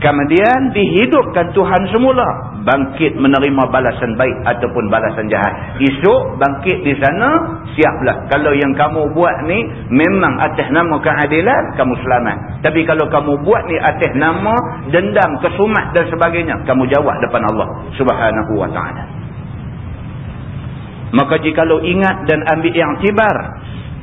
Kemudian dihidupkan Tuhan semula. Bangkit menerima balasan baik ataupun balasan jahat. Esok bangkit di sana, siaplah. Kalau yang kamu buat ni memang atas nama keadilan, kamu selamat. Tapi kalau kamu buat ni atas nama dendam, kesumat dan sebagainya, kamu jawab depan Allah subhanahu wa ta'ala. Maka jika ingat dan ambil yang tibar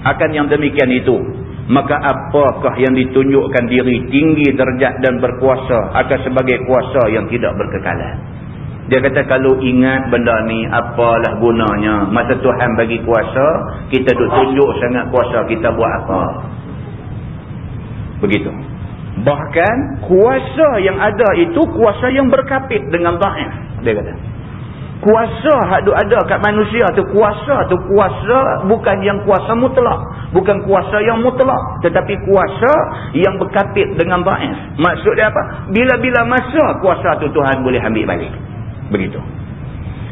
akan yang demikian itu, maka apakah yang ditunjukkan diri tinggi derajat dan berkuasa akan sebagai kuasa yang tidak berkekalan? Dia kata kalau ingat benda ni apalah gunanya? Masa Tuhan bagi kuasa kita duk tunjuk sangat kuasa kita buat apa. Begitu. Bahkan kuasa yang ada itu kuasa yang berkapit dengan ta'if dia kata kuasa hak ada kat manusia tu kuasa tu kuasa bukan yang kuasa mutlak bukan kuasa yang mutlak tetapi kuasa yang berkapit dengan baik. Maksud dia apa? Bila-bila masa kuasa tu Tuhan boleh ambil balik. Begitu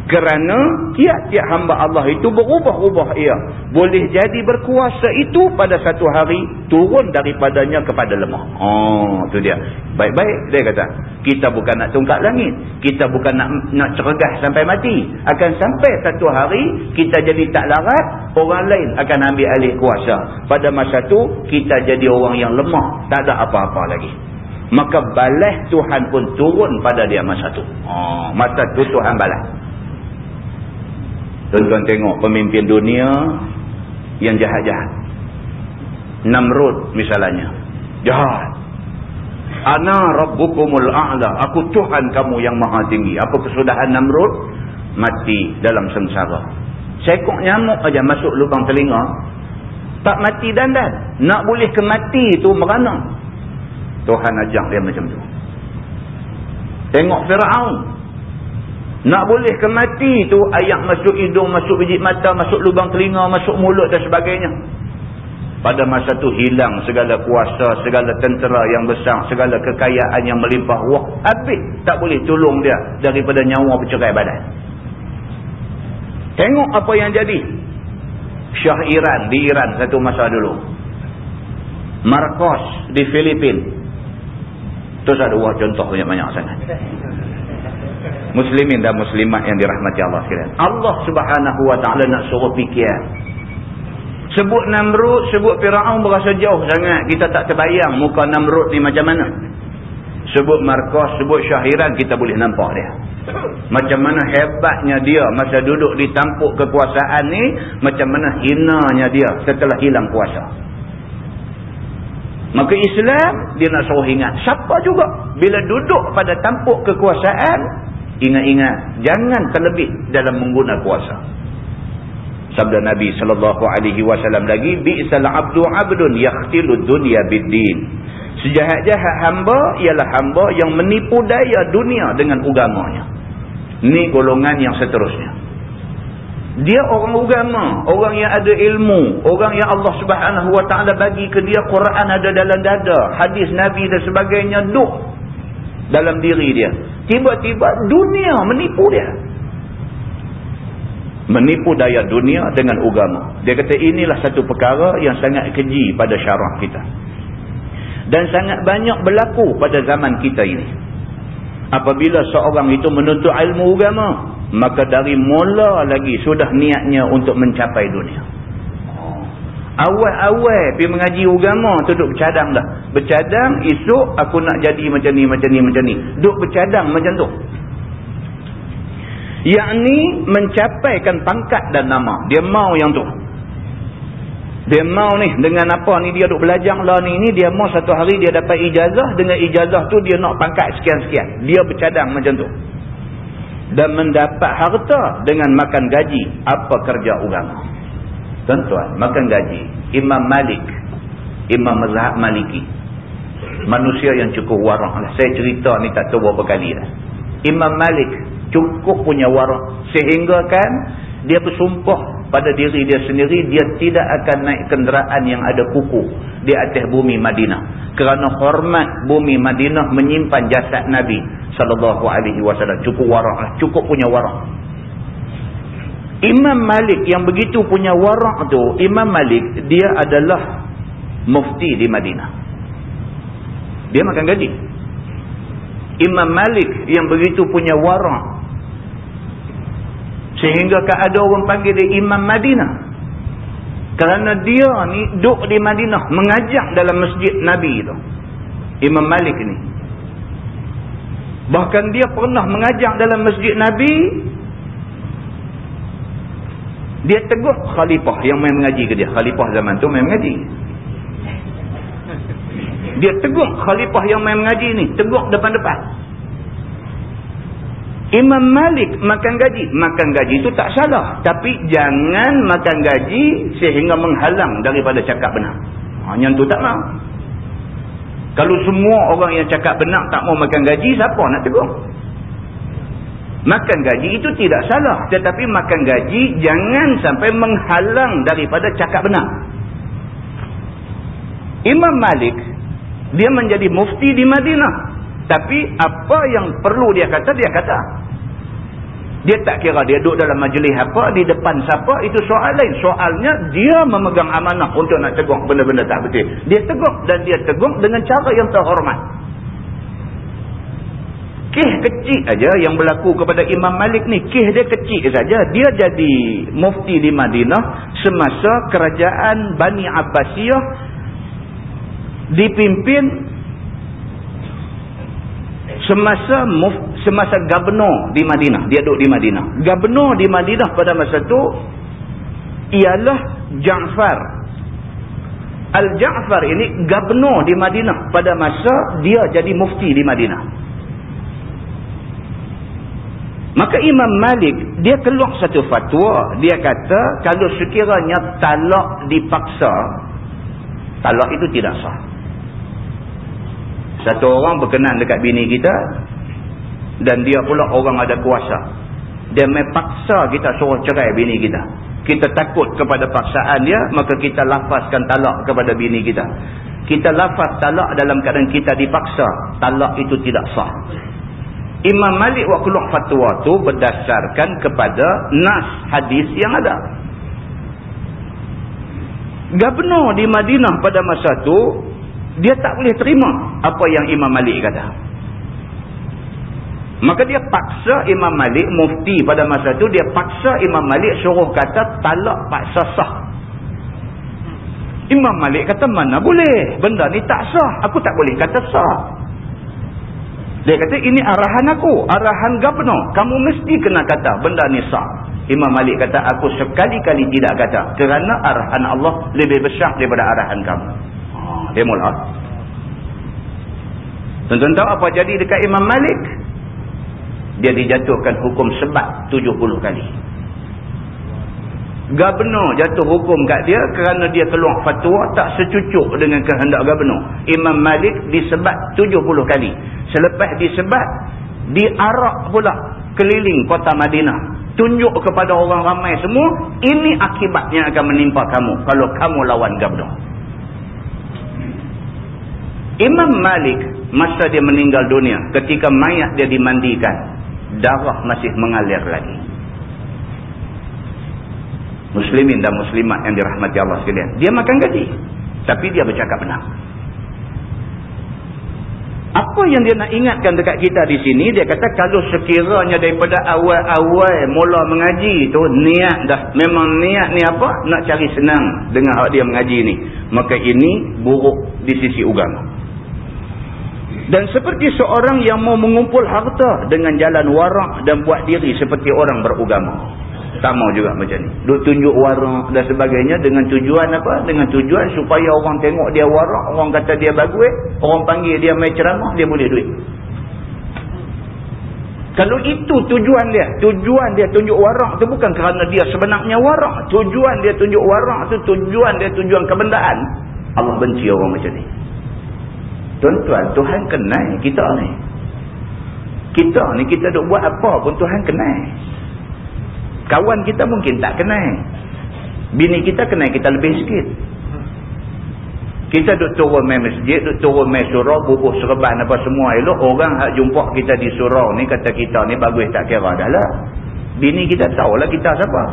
kerana tiap-tiap hamba Allah itu berubah-ubah ia. Boleh jadi berkuasa itu pada satu hari turun daripadanya kepada lemah. Oh, tu dia. Baik-baik dia kata. Kita bukan nak tungkat langit. Kita bukan nak nak cergah sampai mati. Akan sampai satu hari kita jadi tak larat, orang lain akan ambil alih kuasa. Pada masa tu kita jadi orang yang lemah, tak ada apa-apa lagi. Maka balas Tuhan pun turun pada dia masa tu. Oh, masa tu Tuhan balas. Tuan-tuan tengok pemimpin dunia yang jahat-jahat. Namrud misalnya. Jahat. Ana rabbukumul a'la. Aku Tuhan kamu yang maha tinggi. Apa kesudahan Namrud? Mati dalam sengsara. Sekok nyamuk aja masuk lubang telinga. Tak mati dandan. Nak boleh ke mati itu merana. Tuhan ajak dia macam tu. Tengok Fir'aun. Nak boleh ke mati tu ayat masuk hidung, masuk biji mata, masuk lubang telinga, masuk mulut dan sebagainya. Pada masa tu hilang segala kuasa, segala tentera yang besar, segala kekayaan yang melimpah. Wah, habis tak boleh tolong dia daripada nyawa bercerai badan. Tengok apa yang jadi. Syah Iran di Iran satu masa dulu. Marcos di Filipin. Itu satu contoh banyak-banyak sangat muslimin dan muslimat yang dirahmati Allah sekalian. Allah Subhanahu wa taala nak suruh fikir. Sebut Namrud, sebut Firaun berasa jauh sangat. Kita tak terbayang muka Namrud ni macam mana. Sebut Markos, sebut Syahiran kita boleh nampak dia. Macam mana hebatnya dia masa duduk di tampuk kekuasaan ni, macam mana hinanya dia setelah hilang kuasa. Maka Islam dia nak suruh ingat siapa juga bila duduk pada tampuk kekuasaan Ingat-ingat, jangan terlebih dalam menggunakan kuasa. Sabda Nabi sallallahu alaihi wasallam lagi, bi'sal 'abdu 'abdun yakhtilu dunya bid-din. Sejahat-jahat hamba ialah hamba yang menipu daya dunia dengan agamanya. Ni golongan yang seterusnya. Dia orang agama, orang yang ada ilmu, orang yang Allah Subhanahu wa taala bagi ke dia Quran ada dalam dada, hadis Nabi dan sebagainya duk dalam diri dia. Tiba-tiba dunia menipu dia. Menipu daya dunia dengan agama. Dia kata inilah satu perkara yang sangat keji pada syarah kita. Dan sangat banyak berlaku pada zaman kita ini. Apabila seorang itu menuntut ilmu agama. maka dari mula lagi sudah niatnya untuk mencapai dunia awal-awal pergi mengaji agama tu duduk bercadang dah bercadang esok aku nak jadi macam ni macam ni macam ni. Duduk bercadang macam tu. Yakni mencapaikan pangkat dan nama. Dia mau yang tu. Dia mau ni dengan apa ni dia duk belajar lah ni ni dia mau satu hari dia dapat ijazah dengan ijazah tu dia nak pangkat sekian-sekian. Dia bercadang macam tu. Dan mendapat harta dengan makan gaji apa kerja agama tuan-tuan makan gaji. Imam Malik. Imam Mazhab Maliki. Manusia yang cukup warang lah. saya cerita ni tak tahu berapa kali dah Imam Malik cukup punya warang sehingga kan dia bersumpah pada diri dia sendiri dia tidak akan naik kenderaan yang ada kuku di atas bumi Madinah. Kerana hormat bumi Madinah menyimpan jasad Nabi sallallahu alaihi wasallam. Cukup warang lah. Cukup punya warang Imam Malik yang begitu punya warang tu Imam Malik dia adalah mufti di Madinah dia makan gaji Imam Malik yang begitu punya warang Sehingga ada orang panggil dia Imam Madinah. Kerana dia ni duduk di Madinah. Mengajak dalam masjid Nabi tu. Imam Malik ni. Bahkan dia pernah mengajak dalam masjid Nabi. Dia tegur khalifah yang main mengaji ke dia. Khalifah zaman tu main mengaji. Dia tegur khalifah yang main mengaji ni. Tegur depan-depan. Imam Malik makan gaji. Makan gaji itu tak salah. Tapi jangan makan gaji sehingga menghalang daripada cakap benar. Ha, yang tu tak mau. Kalau semua orang yang cakap benar tak mau makan gaji, siapa nak tegur? Makan gaji itu tidak salah. Tetapi makan gaji jangan sampai menghalang daripada cakap benar. Imam Malik, dia menjadi mufti di Madinah. Tapi apa yang perlu dia kata, dia kata. Dia tak kira dia duduk dalam majlis apa, di depan siapa, itu soal lain. Soalnya dia memegang amanah untuk nak tegur benda-benda tak betul. Dia tegur dan dia tegur dengan cara yang terhormat. Kih kecil aja yang berlaku kepada Imam Malik ni. Kih dia kecil saja. Dia jadi mufti di Madinah semasa kerajaan Bani Abbasiyah dipimpin semasa semasa gubernur di Madinah dia duduk di Madinah gubernur di Madinah pada masa itu ialah Ja'far Al-Ja'far ini gubernur di Madinah pada masa dia jadi mufti di Madinah maka Imam Malik dia keluar satu fatwa dia kata kalau sekiranya talak dipaksa talak itu tidak sah satu orang berkenan dekat bini kita. Dan dia pula orang ada kuasa. Dia mepaksa kita suruh cerai bini kita. Kita takut kepada paksaan dia. Maka kita lafazkan talak kepada bini kita. Kita lafaz talak dalam keadaan kita dipaksa. Talak itu tidak sah. Imam Malik wa keluar fatwa tu berdasarkan kepada nas hadis yang ada. Gubernur di Madinah pada masa tu dia tak boleh terima apa yang Imam Malik kata. Maka dia paksa Imam Malik, mufti pada masa itu, dia paksa Imam Malik suruh kata talak paksa sah. Imam Malik kata mana boleh, benda ni tak sah, aku tak boleh kata sah. Dia kata ini arahan aku, arahan gubernur, kamu mesti kena kata benda ni sah. Imam Malik kata aku sekali-kali tidak kata kerana arahan Allah lebih besar daripada arahan kamu dia mula tuan-tuan tahu apa jadi dekat Imam Malik dia dijatuhkan hukum sebat 70 kali Gubernur jatuh hukum kat dia kerana dia keluar fatwa tak secucuk dengan kehendak gubernur. Imam Malik disebat 70 kali. Selepas disebat, diarak pula keliling kota Madinah. Tunjuk kepada orang ramai semua, ini akibatnya akan menimpa kamu kalau kamu lawan gubernur. Imam Malik masa dia meninggal dunia ketika mayat dia dimandikan darah masih mengalir lagi. Muslimin dan muslimat yang dirahmati Allah sekalian. Dia makan gaji. Tapi dia bercakap benar. Apa yang dia nak ingatkan dekat kita di sini dia kata kalau sekiranya daripada awal-awal mula mengaji tu niat dah. Memang niat ni apa? Nak cari senang dengan dia mengaji ni. Maka ini buruk di sisi agama. Dan seperti seorang yang mau mengumpul harta dengan jalan warak dan buat diri seperti orang beragama sama juga macam ni. Duk tunjuk warak dan sebagainya dengan tujuan apa? Dengan tujuan supaya orang tengok dia warak orang kata dia bagus orang panggil dia mai ceramah dia boleh duit. Kalau itu tujuan dia tujuan dia tunjuk warak tu bukan kerana dia sebenarnya warak. Tujuan dia tunjuk warak tu tujuan dia tujuan kebendaan. Allah benci orang macam ni. Tuan-tuan Tuhan kenal kita ni. Kita ni kita duk buat apa pun Tuhan kenal Kawan kita mungkin tak kenal. Bini kita kenal kita lebih sikit. Kita duduk turun main masjid, duduk turun main surau, bubuh serban apa semua elok. Orang yang jumpa kita di surau ni kata kita ni bagus tak kira dah lah. Bini kita tahulah kita siapa.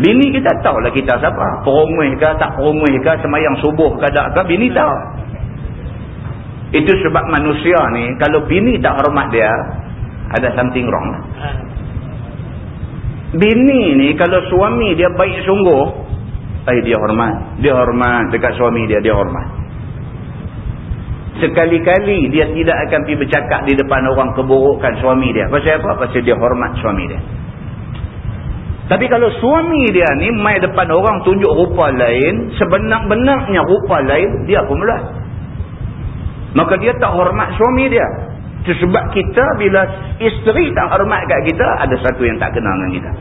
Bini kita tahulah kita siapa. Perumuh ke tak perumuh ke, semayang subuh ke tak ke, bini tahu. Itu sebab manusia ni, kalau bini tak hormat dia, ada something wrong. Bini ni kalau suami dia baik sungguh, eh dia hormat. Dia hormat dekat suami dia, dia hormat. Sekali-kali dia tidak akan pergi bercakap di depan orang keburukan suami dia. Pasal apa? Pasal dia hormat suami dia. Tapi kalau suami dia ni mai depan orang tunjuk rupa lain, sebenar-benarnya rupa lain, dia pun melas. Maka dia tak hormat suami dia. Sebab kita bila isteri tak hormat kat kita, ada satu yang tak kenal dengan kita.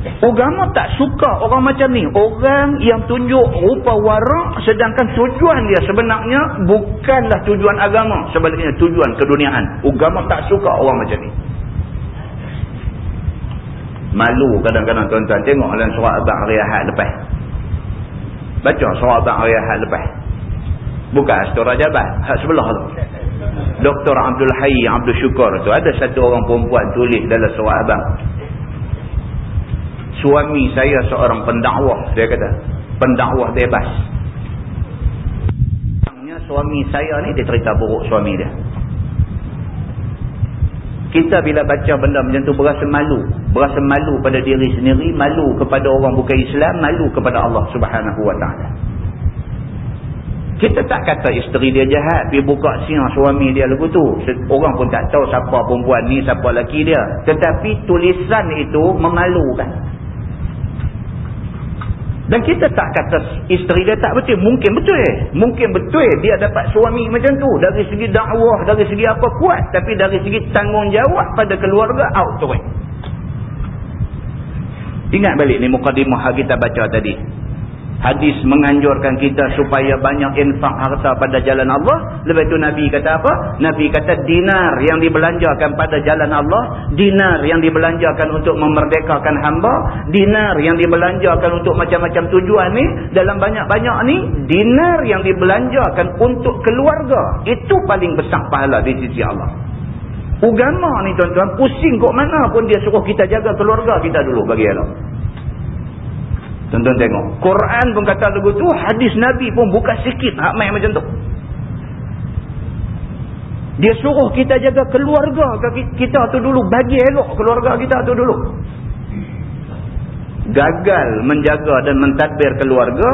Agama tak suka orang macam ni. Orang yang tunjuk rupa warak sedangkan tujuan dia sebenarnya bukanlah tujuan agama. Sebaliknya tujuan keduniaan. Agama tak suka orang macam ni. Malu kadang-kadang tuan-tuan tengok dalam surat Abang Hari Ahad lepas. Baca surat Abang Hari Ahad lepas. Bukan Astura Jabat. Hak sebelah tu. Dr. Abdul Hayy Abdul Syukur tu. Ada satu orang perempuan tulis dalam surat abang. Suami saya seorang pendakwah. Dia kata. Pendakwah bebas. Suami saya ni dia cerita buruk suami dia. Kita bila baca benda macam tu berasa malu. Berasa malu pada diri sendiri. Malu kepada orang bukan Islam. Malu kepada Allah subhanahu wa ta'ala. Kita tak kata isteri dia jahat. Dia buka siang suami dia lagu tu. Orang pun tak tahu siapa perempuan ni, siapa lelaki dia. Tetapi tulisan itu memalukan. Dan kita tak kata isteri dia tak betul. Mungkin betul. Mungkin betul dia dapat suami macam tu. Dari segi dakwah, dari segi apa kuat. Tapi dari segi tanggungjawab pada keluarga, out to Ingat balik ni mukadimah kita baca tadi. Hadis menganjurkan kita supaya banyak infak harta pada jalan Allah. Lepas itu Nabi kata apa? Nabi kata dinar yang dibelanjakan pada jalan Allah. Dinar yang dibelanjakan untuk memerdekakan hamba. Dinar yang dibelanjakan untuk macam-macam tujuan ni. Dalam banyak-banyak ni. Dinar yang dibelanjakan untuk keluarga. Itu paling besar pahala di sisi Allah. Ugama ni tuan-tuan. Pusing kok mana pun dia suruh kita jaga keluarga kita dulu bagi Allah. Tuan-tuan tengok. Quran pun kata lagu tu, hadis Nabi pun buka sikit hak main macam tu. Dia suruh kita jaga keluarga kita tu dulu. Bagi elok keluarga kita tu dulu. Gagal menjaga dan mentadbir keluarga,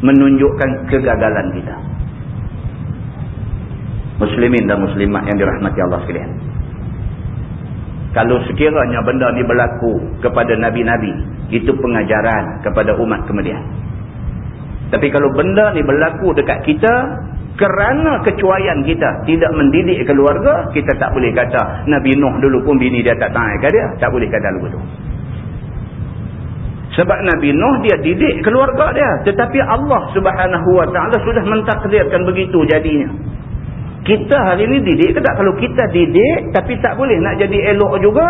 menunjukkan kegagalan kita. Muslimin dan muslimat yang dirahmati Allah sekalian. Kalau sekiranya benda ni berlaku kepada Nabi-Nabi, itu pengajaran kepada umat kemudian. Tapi kalau benda ni berlaku dekat kita, kerana kecuaian kita tidak mendidik keluarga, kita tak boleh kata Nabi Nuh dulu pun bini dia tak tahan ke dia. Tak boleh kata begitu. Sebab Nabi Nuh dia didik keluarga dia. Tetapi Allah subhanahu wa ta'ala sudah mentakdirkan begitu jadinya. Kita hari ini didik ke tak? Kalau kita didik tapi tak boleh nak jadi elok juga.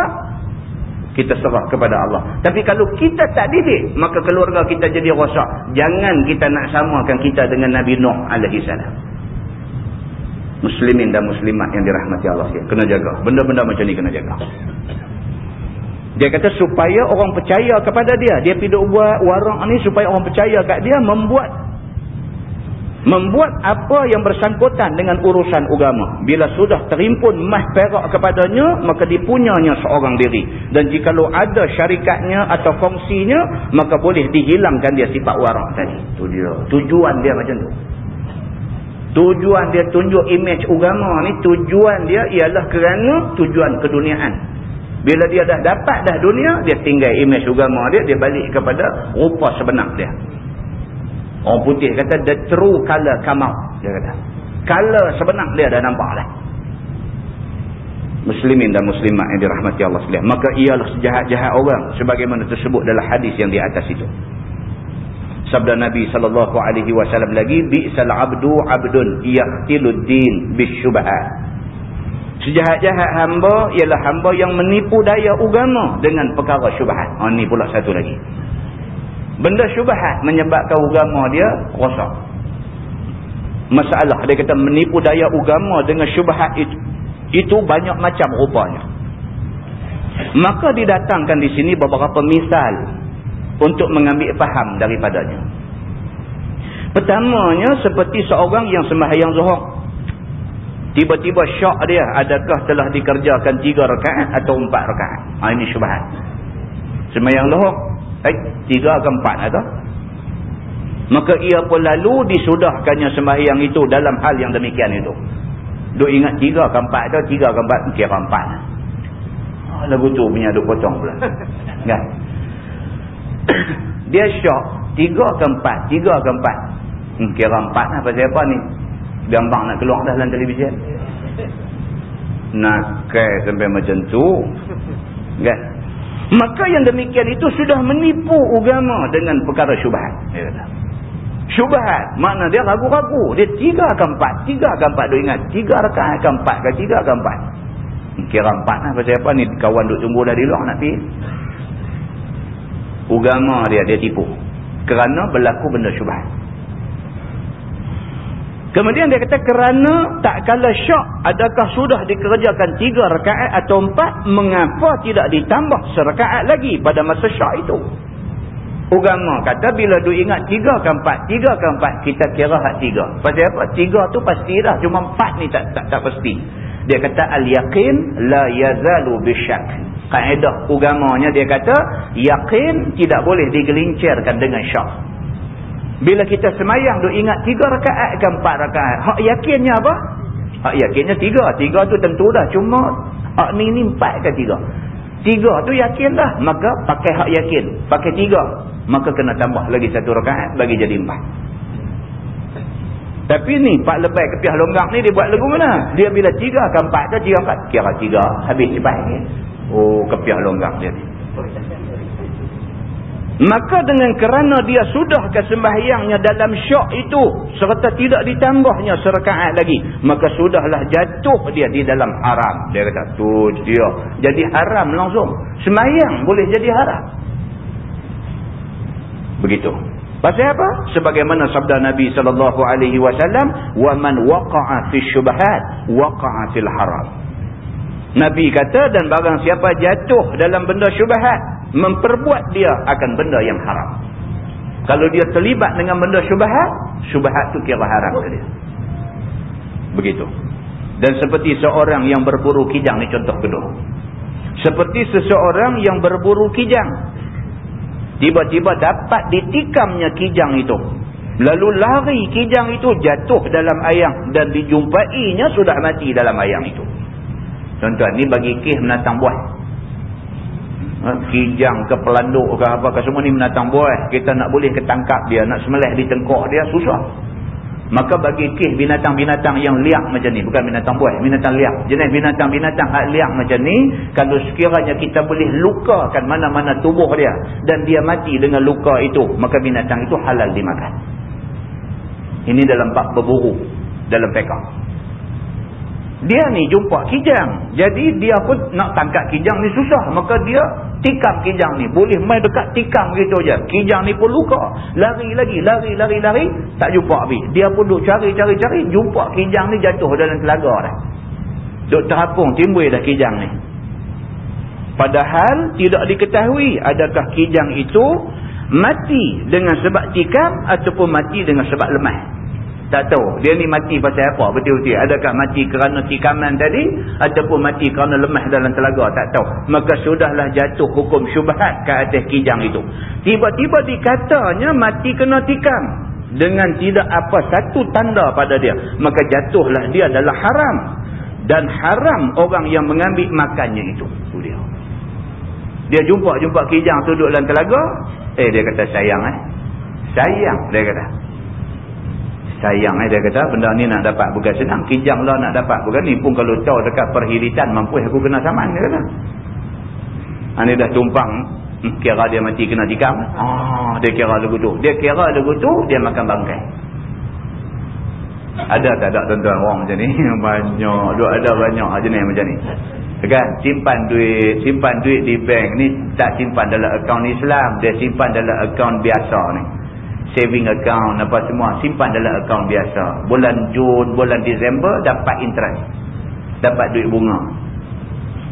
Kita serah kepada Allah. Tapi kalau kita tak didik, maka keluarga kita jadi rosak. Jangan kita nak samakan kita dengan Nabi Nuh alaihi salam. Muslimin dan muslimat yang dirahmati Allah sekalian. Kena jaga. Benda-benda macam ni kena jaga. Dia kata supaya orang percaya kepada dia. Dia pergi buat warang ni supaya orang percaya kat dia. Membuat membuat apa yang bersangkutan dengan urusan agama. Bila sudah terimpun mah perak kepadanya maka dipunyanya seorang diri. Dan jika lo ada syarikatnya atau fungsinya maka boleh dihilangkan dia sifat warak tadi. Tu dia. Tujuan dia macam tu. Tujuan dia tunjuk image agama ni tujuan dia ialah kerana tujuan keduniaan. Bila dia dah dapat dah dunia dia tinggal image agama dia dia balik kepada rupa sebenar dia Orang putih kata the true color come out. Dia kata. Color sebenar dia dah nampak lah. Muslimin dan muslimat yang dirahmati Allah sekalian. Maka ialah sejahat-jahat orang. Sebagaimana tersebut dalam hadis yang di atas itu. Sabda Nabi SAW lagi. Bi'sal abdu abdun iyakhtiluddin bisyubahat. Sejahat-jahat hamba ialah hamba yang menipu daya agama dengan perkara syubahat. Oh, ini pula satu lagi. Benda syubahat menyebabkan agama dia rosak. Masalah dia kata menipu daya agama dengan syubahat itu. Itu banyak macam rupanya. Maka didatangkan di sini beberapa misal untuk mengambil faham daripadanya. Pertamanya seperti seorang yang sembahyang zuhur. Tiba-tiba syak dia adakah telah dikerjakan tiga rakaat atau empat rakaat. Ha, ini syubahat. Sembahyang zuhur Eh, tiga ke empat atau? Maka ia pun lalu disudahkannya sembahyang itu dalam hal yang demikian itu. Duk ingat tiga ke empat atau tiga ke empat, kira empat. Ah, lagu tu punya duk potong pula. Kan? [LAUGHS] Dia syok, tiga ke empat, tiga ke empat. Hmm, kira empat lah pasal apa ni? Gambar nak keluar dah dalam televisyen. Nak sampai macam tu. Kan? Maka yang demikian itu sudah menipu agama dengan perkara syubhat. Syubhat. Makna dia ragu-ragu. Dia tiga ke empat. Tiga ke empat. Dia ingat. Tiga rakaat ke empat ke tiga ke empat. Kira empat lah. Pasal apa ni kawan duk tunggu dah di luar nak pergi. Agama dia dia tipu. Kerana berlaku benda syubhat. Kemudian dia kata kerana tak kala syak adakah sudah dikerjakan tiga rakaat atau empat mengapa tidak ditambah serakaat lagi pada masa syak itu. Ugama kata bila du ingat tiga ke empat, tiga ke empat kita kira hak tiga. Pasal apa? Tiga tu pasti dah cuma empat ni tak tak, tak pasti. Dia kata al-yaqin la yazalu bisyak. Kaedah ugamanya dia kata yakin tidak boleh digelincirkan dengan syak. Bila kita semayang, duk ingat tiga rakaat ke empat rakaat. Hak yakinnya apa? Hak yakinnya tiga. Tiga tu tentu dah. Cuma hak ni ni empat ke tiga. Tiga tu yakin dah. Maka pakai hak yakin. Pakai tiga. Maka kena tambah lagi satu rakaat bagi jadi empat. Tapi ni Pak Lebai kepiah longgak ni dia buat lagu mana? Dia bila tiga ke empat ke tiga empat? Kira tiga. Habis cepat ni. Oh kepiah longgak dia ni. Maka dengan kerana dia sudah kesembahyangnya dalam syok itu serta tidak ditambahnya serakaat lagi. Maka sudahlah jatuh dia di dalam haram. Dia kata tu dia jadi haram langsung. Semayang boleh jadi haram. Begitu. Pasal apa? Sebagaimana sabda Nabi sallallahu alaihi wasallam, "Wa man waqa'a fi syubhat waqa'a fil haram." Nabi kata dan barang siapa jatuh dalam benda syubahat memperbuat dia akan benda yang haram. Kalau dia terlibat dengan benda syubahat, syubahat tu kira haram ke dia. Begitu. Dan seperti seorang yang berburu kijang, ni contoh kedua. Seperti seseorang yang berburu kijang. Tiba-tiba dapat ditikamnya kijang itu. Lalu lari kijang itu jatuh dalam ayam dan dijumpainya sudah mati dalam ayam itu. Tuan-tuan, ni bagi kih menatang buah. Ha, kijang ke pelanduk ke apa ke semua ni menatang buah. Kita nak boleh ketangkap dia nak semelih di tengkok dia susah. Maka bagi kes binatang-binatang yang liak macam ni bukan binatang buah binatang liak. Jenis binatang-binatang hak liak macam ni kalau sekiranya kita boleh lukakan mana-mana tubuh dia dan dia mati dengan luka itu maka binatang itu halal dimakan. Ini dalam bab berburu dalam pekak dia ni jumpa kijang. Jadi dia pun nak tangkap kijang ni susah. Maka dia tikam kijang ni. Boleh main dekat tikam gitu je. Kijang ni pun luka. Lari lagi, lari, lari, lari. Tak jumpa habis. Dia pun duk cari, cari, cari. Jumpa kijang ni jatuh dalam telaga dah. Duk terapung, timbul dah kijang ni. Padahal tidak diketahui adakah kijang itu mati dengan sebab tikam ataupun mati dengan sebab lemah. Tak tahu. Dia ni mati pasal apa betul-betul. Adakah mati kerana tikaman tadi ataupun mati kerana lemah dalam telaga. Tak tahu. Maka sudahlah jatuh hukum syubhat ke atas kijang itu. Tiba-tiba dikatanya mati kena tikam. Dengan tidak apa satu tanda pada dia. Maka jatuhlah dia adalah haram. Dan haram orang yang mengambil makannya itu. Itu dia. Dia jumpa-jumpa kijang duduk dalam telaga. Eh dia kata sayang eh. Sayang dia kata. Sayang eh dia kata benda ni nak dapat bukan senang. Kijang lah nak dapat bukan ni pun kalau tahu dekat perhilitan mampu aku kena saman dia kata. Ini dah tumpang. Hmm, kira dia mati kena tikam. Ah, dia kira lagu tu. Dia kira lagu tu dia makan bangkai. Ada tak ada tuan-tuan orang macam ni? [LAUGHS] Banyak. Duk ada banyak jenis macam ni kan simpan duit simpan duit di bank ni tak simpan dalam akaun Islam dia simpan dalam akaun biasa ni saving account apa semua simpan dalam akaun biasa bulan Jun bulan Disember dapat interest dapat duit bunga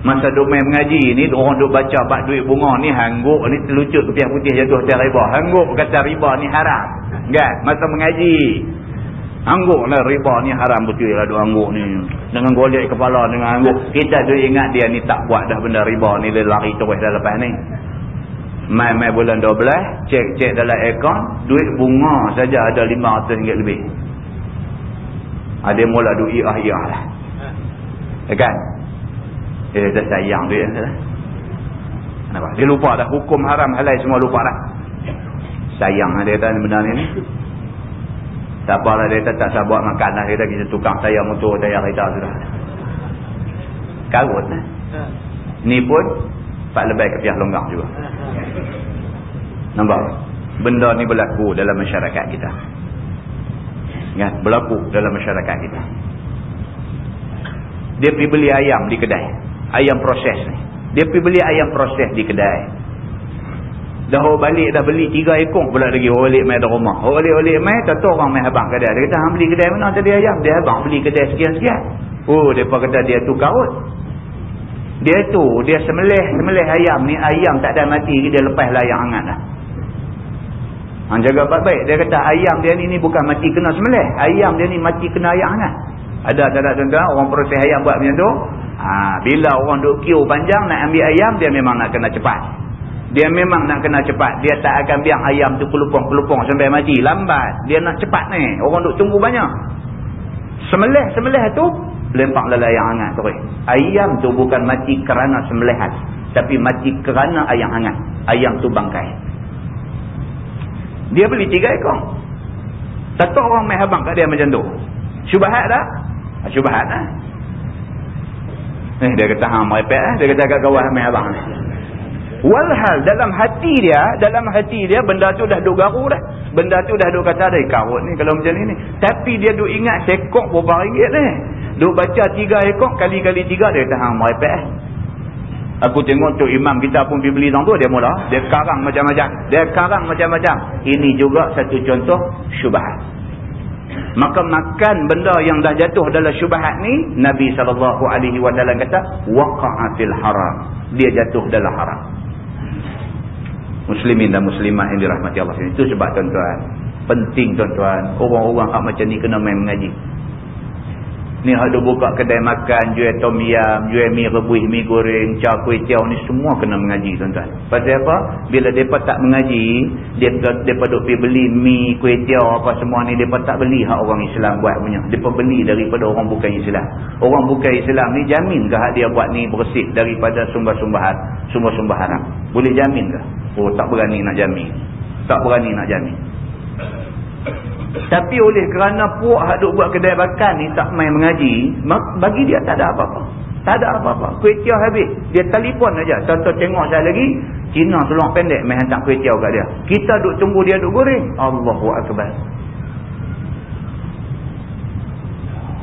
masa duk main mengaji ni orang duk baca bak duit bunga ni hangguk ni terlucut kepiah putih jatuh atas riba hangguk kata riba ni haram kan masa mengaji Angguk lah riba ni haram betul lah duk angguk ni. Dengan golek kepala dengan angguk. Kita tu ingat dia ni tak buat dah benda riba ni. Dia lari terus dah lepas ni. Mai-mai bulan 12. Cek-cek dalam akaun. Duit bunga saja ada RM500 lebih. Ada ha, mula duit iya-iya lah. Ya kan? Dia dah sayang duit. Kenapa? Dia lupa dah. Hukum haram halai semua lupa dah. Sayang lah dia kata benda ni. Tak apalah dia tak sabar makan lah. Dia kita tukang saya motor saya kereta sudah. Karut lah. Ni pun Pak lebih kepiah longgang juga. Nampak? Benda ni berlaku dalam masyarakat kita. Ya, berlaku dalam masyarakat kita. Dia pergi beli ayam di kedai. Ayam proses ni. Dia pergi beli ayam proses di kedai. Dah orang balik dah beli tiga ekor pula lagi orang balik main dah rumah. Orang balik-balik main tak orang main abang kedai. Dia kata beli kedai mana tadi ayam? Dia abang beli kedai sekian-sekian. Oh depa kata dia tu karut. Dia tu dia semelih semelih ayam ni ayam tak ada mati dia lepas lah yang hangat dah. Hang jaga baik-baik. Dia kata ayam dia ni ni bukan mati kena semelih. Ayam dia ni mati kena ayam hangat. Ada tak ada tuan-tuan orang proses ayam buat macam tu? Ha, bila orang duk queue panjang nak ambil ayam dia memang nak kena cepat. Dia memang nak kena cepat. Dia tak akan biar ayam tu pelupong-pelupong sampai mati. Lambat. Dia nak cepat ni. Orang duk tunggu banyak. Semelih-semelih tu, lempak lalai yang hangat tu. Ayam tu bukan mati kerana semelihan. Tapi mati kerana ayam hangat. Ayam tu bangkai. Dia beli tiga ekor. Satu orang main habang kat dia macam tu. Syubahat tak? Ah, syubahat tak? Eh, dia kata, ha, merepek eh. Dia kata, kat kawan main habang. Walhal dalam hati dia, dalam hati dia benda tu dah duk garu dah. Benda tu dah duk kata dah karut ni kalau macam ni ni. Tapi dia duk ingat sekok berapa ringgit ni. Duk baca tiga ekor kali-kali tiga dia kata hang merepek eh. Aku tengok tu imam kita pun pergi beli tu dia mula. Dia karang macam-macam. Dia karang macam-macam. Ini juga satu contoh syubhat. Maka makan benda yang dah jatuh dalam syubhat ni Nabi SAW kata waqa'atil haram. Dia jatuh dalam haram muslimin dan muslimat yang dirahmati Allah itu sebab tuan-tuan penting tuan-tuan orang-orang macam ni kena main mengaji ni ada buka kedai makan jual tom yam jual mi rebus mi goreng cah kuih tiaw ni semua kena mengaji tuan-tuan. Pasal apa? Bila mereka tak mengaji mereka duk pergi beli mi kuih tiaw apa semua ni mereka tak beli hak orang Islam buat punya. Mereka beli daripada orang bukan Islam. Orang bukan Islam ni jamin ke hak dia buat ni bersih daripada sumber-sumber sumber-sumber haram boleh jamin ke? Oh tak berani nak jamin. Tak berani nak jamin. Tapi oleh kerana puak hak duk buat kedai makan ni tak main mengaji, bagi dia tak ada apa-apa. Tak ada apa-apa. Kuih tiaw habis. Dia telefon aja. Contoh tengok saya lagi, Cina seluang pendek main hantar kuih tiaw kat dia. Kita duk tunggu dia duk goreng. Allahu Akbar.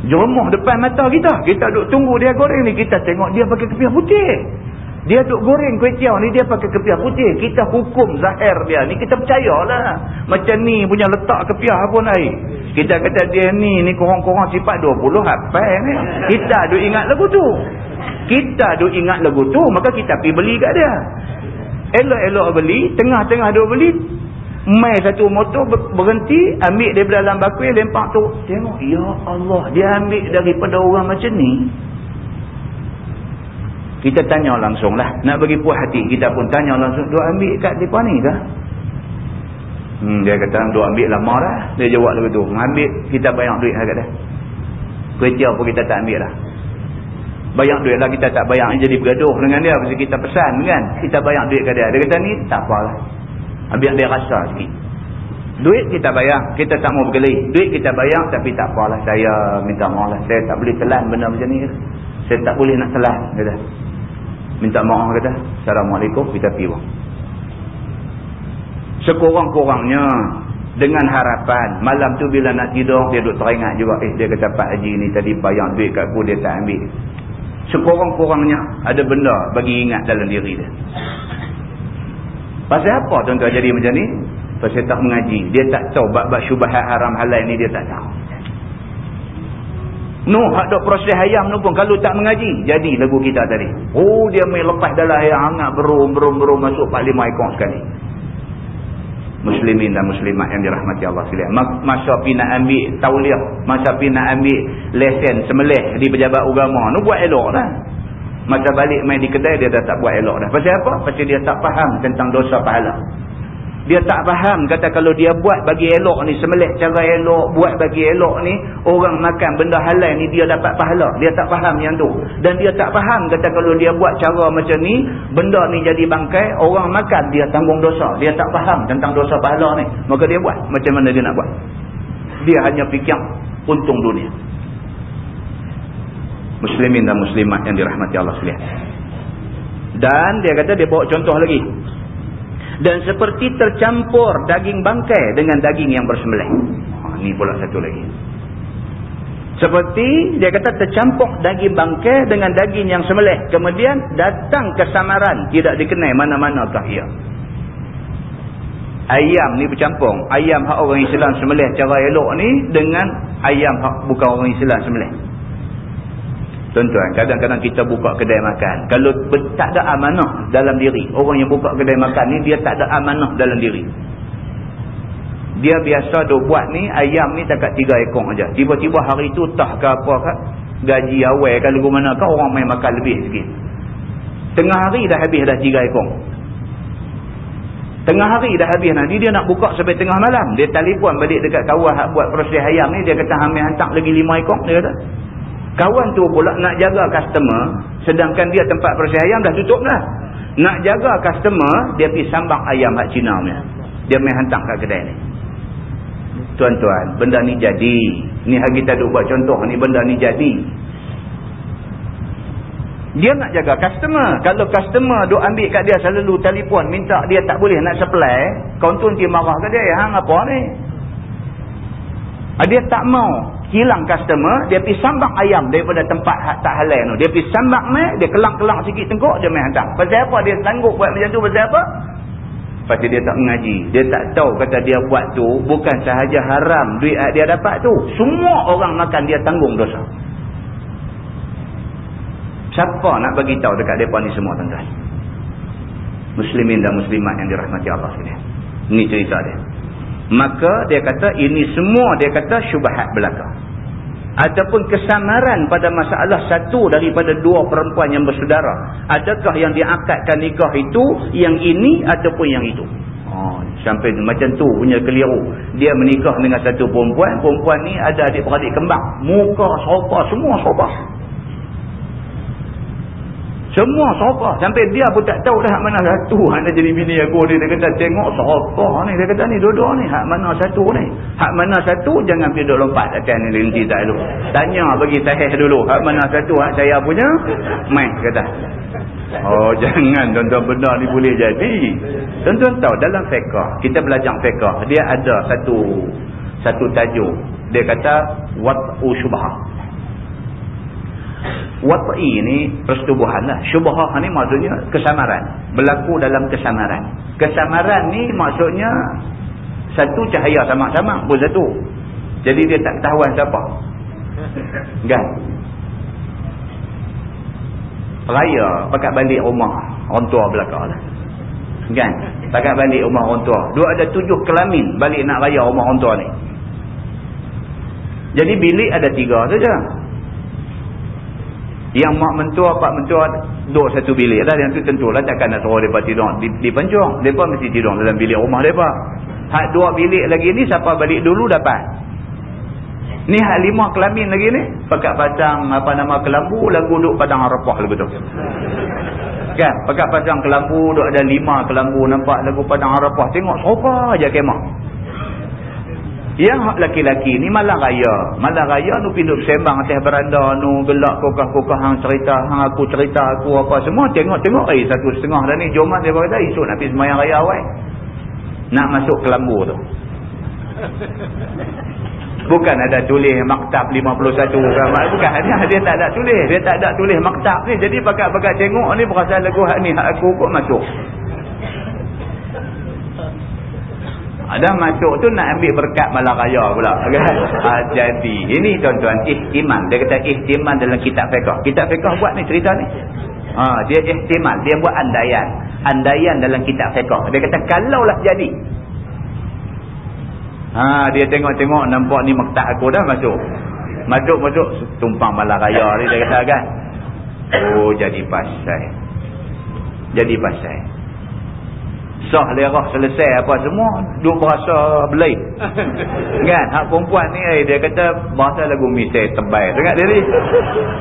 Jemuh depan mata kita. Kita duk tunggu dia goreng ni. Kita tengok dia pakai kepiah putih. Dia duk goreng kuih tiaw ni dia pakai kepiah putih. Kita hukum zahir dia. Ni kita percayalah. Macam ni punya letak kepiah pun air. Kita kata dia ni, ni korang-korang sifat 20 apa ni. Kita duk ingat lagu tu. Kita duk ingat lagu tu. Maka kita pergi beli kat dia. Elok-elok beli. Tengah-tengah duk beli. mai satu motor berhenti ambil daripada dalam bakul lempak tu tengok ya Allah dia ambil daripada orang macam ni kita tanya langsung lah. Nak bagi puas hati kita pun tanya langsung duk ambil kat mereka ni kah? Hmm, dia kata duk ambil lama dah. Dia jawab lagi tu ambil kita bayar duit lah kat dia. Kereta pun kita tak ambil lah. Bayar duit lah kita tak bayar jadi bergaduh dengan dia pasal kita pesan kan. Kita bayar duit kat dia. Dia kata ni tak apalah biar dia rasa sikit. Duit kita bayar kita tak mau berkeli duit kita bayar tapi tak apalah saya minta maaf lah. Saya tak boleh telan benda macam ni saya tak boleh nak telan kata minta maaf kata Assalamualaikum kita pergi bang sekurang-kurangnya dengan harapan malam tu bila nak tidur dia duduk teringat juga eh dia kata Pak Haji ni tadi bayar duit kat aku dia tak ambil sekurang-kurangnya ada benda bagi ingat dalam diri dia Pasal apa tuan-tuan jadi macam ni? Pasal tak mengaji. Dia tak tahu bab-bab syubahat haram halal ni dia tak tahu. No, hak dok proses ayam tu pun kalau tak mengaji, jadi lagu kita tadi. Oh, dia main lepas dalam air hangat berum berum berum masuk 4 5 ekor sekali. Muslimin dan muslimat yang dirahmati Allah sekalian. Masa pi nak ambil tauliah, masa pi nak ambil lesen semelih di pejabat agama, nu buat elok dah. Masa balik main di kedai dia dah tak buat elok dah. Pasal apa? Pasal dia tak faham tentang dosa pahala. Dia tak faham kata kalau dia buat bagi elok ni, semelih cara elok, buat bagi elok ni, orang makan benda halal ni dia dapat pahala. Dia tak faham yang tu. Dan dia tak faham kata kalau dia buat cara macam ni, benda ni jadi bangkai, orang makan dia tanggung dosa. Dia tak faham tentang dosa pahala ni. Maka dia buat. Macam mana dia nak buat? Dia hanya fikir untung dunia muslimin dan muslimat yang dirahmati Allah sekalian. Dan dia kata dia bawa contoh lagi. Dan seperti tercampur daging bangkai dengan daging yang bersembelih. Ha, ini pula satu lagi. Seperti dia kata tercampur daging bangkai dengan daging yang sembelih. Kemudian datang kesamaran. Tidak dikenai mana-manakah ia. Ayam ni bercampur. Ayam hak orang Islam sembelih cara elok ni dengan ayam hak bukan orang Islam sembelih. Tuan-tuan, kadang-kadang kita buka kedai makan. Kalau tak ada amanah dalam diri. Orang yang buka kedai makan ni, dia tak ada amanah dalam diri. Dia biasa duk buat ni, ayam ni takat tiga ekor aja. Tiba-tiba hari tu tah ke apa ke, gaji awal ke lagu mana ke, orang main makan lebih sikit. Tengah hari dah habis dah tiga ekor. Tengah hari dah habis nanti dia nak buka sampai tengah malam. Dia telefon balik dekat kawan buat proses ayam ni, dia kata hamil hantar lagi lima ekor. Dia kata. Kawan tu pula nak jaga customer sedangkan dia tempat proses ayam dah tutup dah. Nak jaga customer, dia pergi sambang ayam hak Cina punya. Dia main hantar kat kedai ni. Tuan-tuan, benda ni jadi. Ni hari kita duk buat contoh ni benda ni jadi. Dia nak jaga customer. Kalau customer duk ambil kat dia selalu telefon minta dia tak boleh nak supply, kau tu marah kat dia. Hang apa ni? Ah, dia tak mau hilang customer, dia pergi sambak ayam daripada tempat tak halal tu. Dia pergi sambak mai, dia kelang-kelang sikit tengkok, dia main hantar. Pasal apa dia sanggup buat macam tu? Pasal apa? Pasal dia tak mengaji. Dia tak tahu kata dia buat tu, bukan sahaja haram duit dia dapat tu. Semua orang makan dia tanggung dosa. Siapa nak bagi tahu dekat mereka ni semua tuan-tuan? Muslimin dan muslimat yang dirahmati Allah sekalian. Ini cerita dia maka dia kata ini semua dia kata syubhat belaka. Ataupun kesamaran pada masalah satu daripada dua perempuan yang bersaudara. Adakah yang diakadkan nikah itu yang ini ataupun yang itu? Oh, sampai macam tu punya keliru. Dia menikah dengan satu perempuan perempuan ni ada adik-beradik kembang. Muka sopa semua sopa semua sahabat. Sampai dia pun tak tahu dah hak mana satu. Hak nak jadi bini aku ni. Dia kata tengok sahabat ni. Dia kata ni dua-dua ni. Hak mana satu ni. Hak mana satu jangan pergi duduk lompat. Akan ni linti tak dulu. Tanya bagi sahih dulu. Hak mana satu hak saya punya. Main kata. Oh [LAUGHS] jangan tuan-tuan benar ni boleh jadi. Tuan-tuan tahu dalam fiqah. Kita belajar fiqah. Dia ada satu satu tajuk. Dia kata wat'u syubhah. Wat'i ni persetubuhan lah. Syubhah ni maksudnya kesamaran. Berlaku dalam kesamaran. Kesamaran ni maksudnya satu cahaya sama-sama pun satu. Jadi dia tak ketahuan siapa. Kan? Raya pakat balik rumah. Orang tua belakang lah. Kan? takkan balik rumah orang tua dua ada tujuh kelamin balik nak raya rumah orang tua ni jadi bilik ada tiga saja yang mak mentua pak mentua duduk satu bilik lah. Yang tu tentulah takkan nak suruh mereka tidur. Di, di pencung mereka mesti tidur dalam bilik rumah mereka. Hak dua bilik lagi ni siapa balik dulu dapat. Ni hak lima kelamin lagi ni pakat pasang apa nama kelambu lagu duduk padang harapah lagu tu. Kan? Pakat pasang kelambu duduk ada lima kelambu nampak lagu padang harapah tengok serupa aja kemah yang laki-laki ni malam raya. Malam raya nu pindah sembang atas beranda nu gelak kokah-kokah hang cerita, hang aku cerita aku apa semua tengok-tengok eh satu setengah dah ni Jumat dia kata esok nak pergi sembahyang raya awal. Nak masuk kelambu tu. Bukan ada tulis maktab 51 kan. Bukan dia, dia tak ada tulis. Dia tak ada tulis maktab ni. Jadi pakat-pakat tengok ni berasa lagu hak ni hak aku pun masuk. Ada masuk tu nak ambil berkat malam raya pula. Ha, [LAUGHS] jadi, ini tuan-tuan, ihtimal. Dia kata ihtimal dalam kitab fiqah. Kitab fiqah buat ni cerita ni. Ha, dia ihtimal. Dia buat andaian. Andaian dalam kitab fiqah. Dia kata, kalaulah jadi. Ha, dia tengok-tengok nampak ni maktak aku dah masuk. Masuk-masuk tumpang malam raya ni dia kata kan. [LAUGHS] Oh, jadi pasal. Jadi pasal sah lerah selesai apa semua duk berasa belai [LAUGHS] kan? Hak perempuan ni eh, dia kata bahasa lagu misai tebal. Dengar dia ni?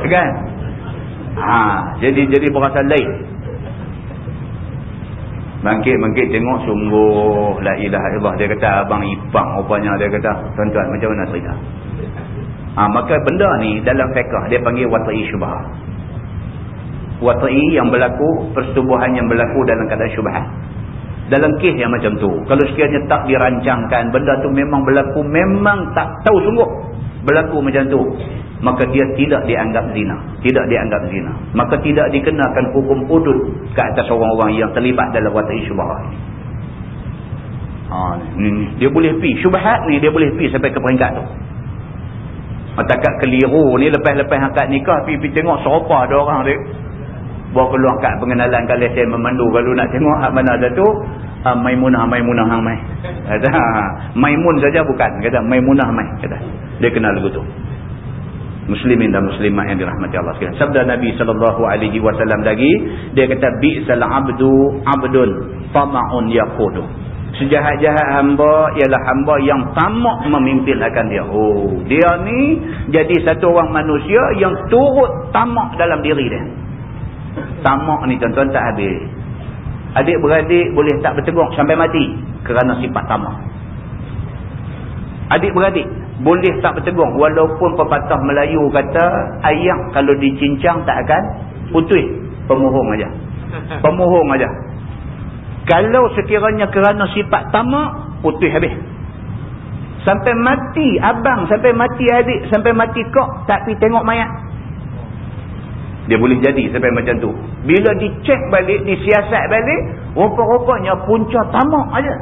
Kan? Ha, jadi jadi berasa lain bangkit-bangkit tengok sungguh la ilaha illallah. Dia kata abang ipang rupanya dia kata tuan-tuan macam mana cerita? Ha, maka benda ni dalam fiqah dia panggil wata'i syubah wata'i yang berlaku persetubuhan yang berlaku dalam keadaan syubhat dalam kes yang macam tu. Kalau sekiranya tak dirancangkan benda tu memang berlaku memang tak tahu sungguh berlaku macam tu maka dia tidak dianggap zina. Tidak dianggap zina. Maka tidak dikenakan hukum hudud ke atas orang-orang yang terlibat dalam watai syubhat ha, dia boleh pi. Syubhat ni dia boleh pi sampai ke peringkat tu. Matakat keliru ni lepas-lepas akad nikah pergi tengok serupa ada orang dia bawa keluar kat pengenalan kalau saya memandu. Kalau nak tengok hak mana ada tu uh, maimunah maimunah hang mai. Kata maimun saja bukan. Kata maimunah mai. Kata dia kenal lagu tu. Muslimin dan muslimat yang dirahmati Allah sekalian. Sabda Nabi wasallam lagi dia kata bi'sal abdu abdun tama'un yaqudu. Sejahat-jahat hamba ialah hamba yang tamak memimpin akan dia. Oh dia ni jadi satu orang manusia yang turut tamak dalam diri dia tamak ni tuan-tuan tak habis. Adik-beradik boleh tak bertegur sampai mati kerana sifat tamak adik-beradik boleh tak bertegur walaupun pepatah Melayu kata ayam kalau dicincang tak akan putus. Pemohong aja. [LAUGHS] Pemohong aja. Kalau sekiranya kerana sifat tamak putus habis. Sampai mati abang sampai mati adik sampai mati kok tak pergi tengok mayat dia boleh jadi sampai macam tu. Bila dicek balik, disiasat balik, rupa-rupanya punca tamak aja.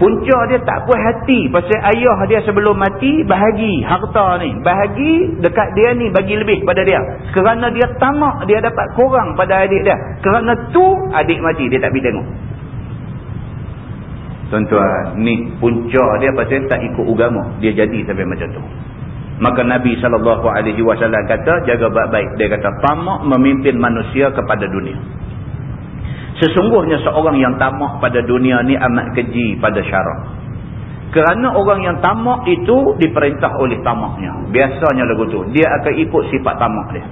Punca dia tak puas hati pasal ayah dia sebelum mati bahagi harta ni. Bahagi dekat dia ni bagi lebih pada dia. Kerana dia tamak dia dapat kurang pada adik dia. Kerana tu adik mati dia tak pergi tengok. Tuan-tuan, ni punca dia pasal tak ikut agama. Dia jadi sampai macam tu. Maka Nabi SAW kata, jaga baik-baik. Dia kata, tamak memimpin manusia kepada dunia. Sesungguhnya seorang yang tamak pada dunia ni amat keji pada syarak. Kerana orang yang tamak itu diperintah oleh tamaknya. Biasanya lagu tu. Dia akan ikut sifat tamak dia.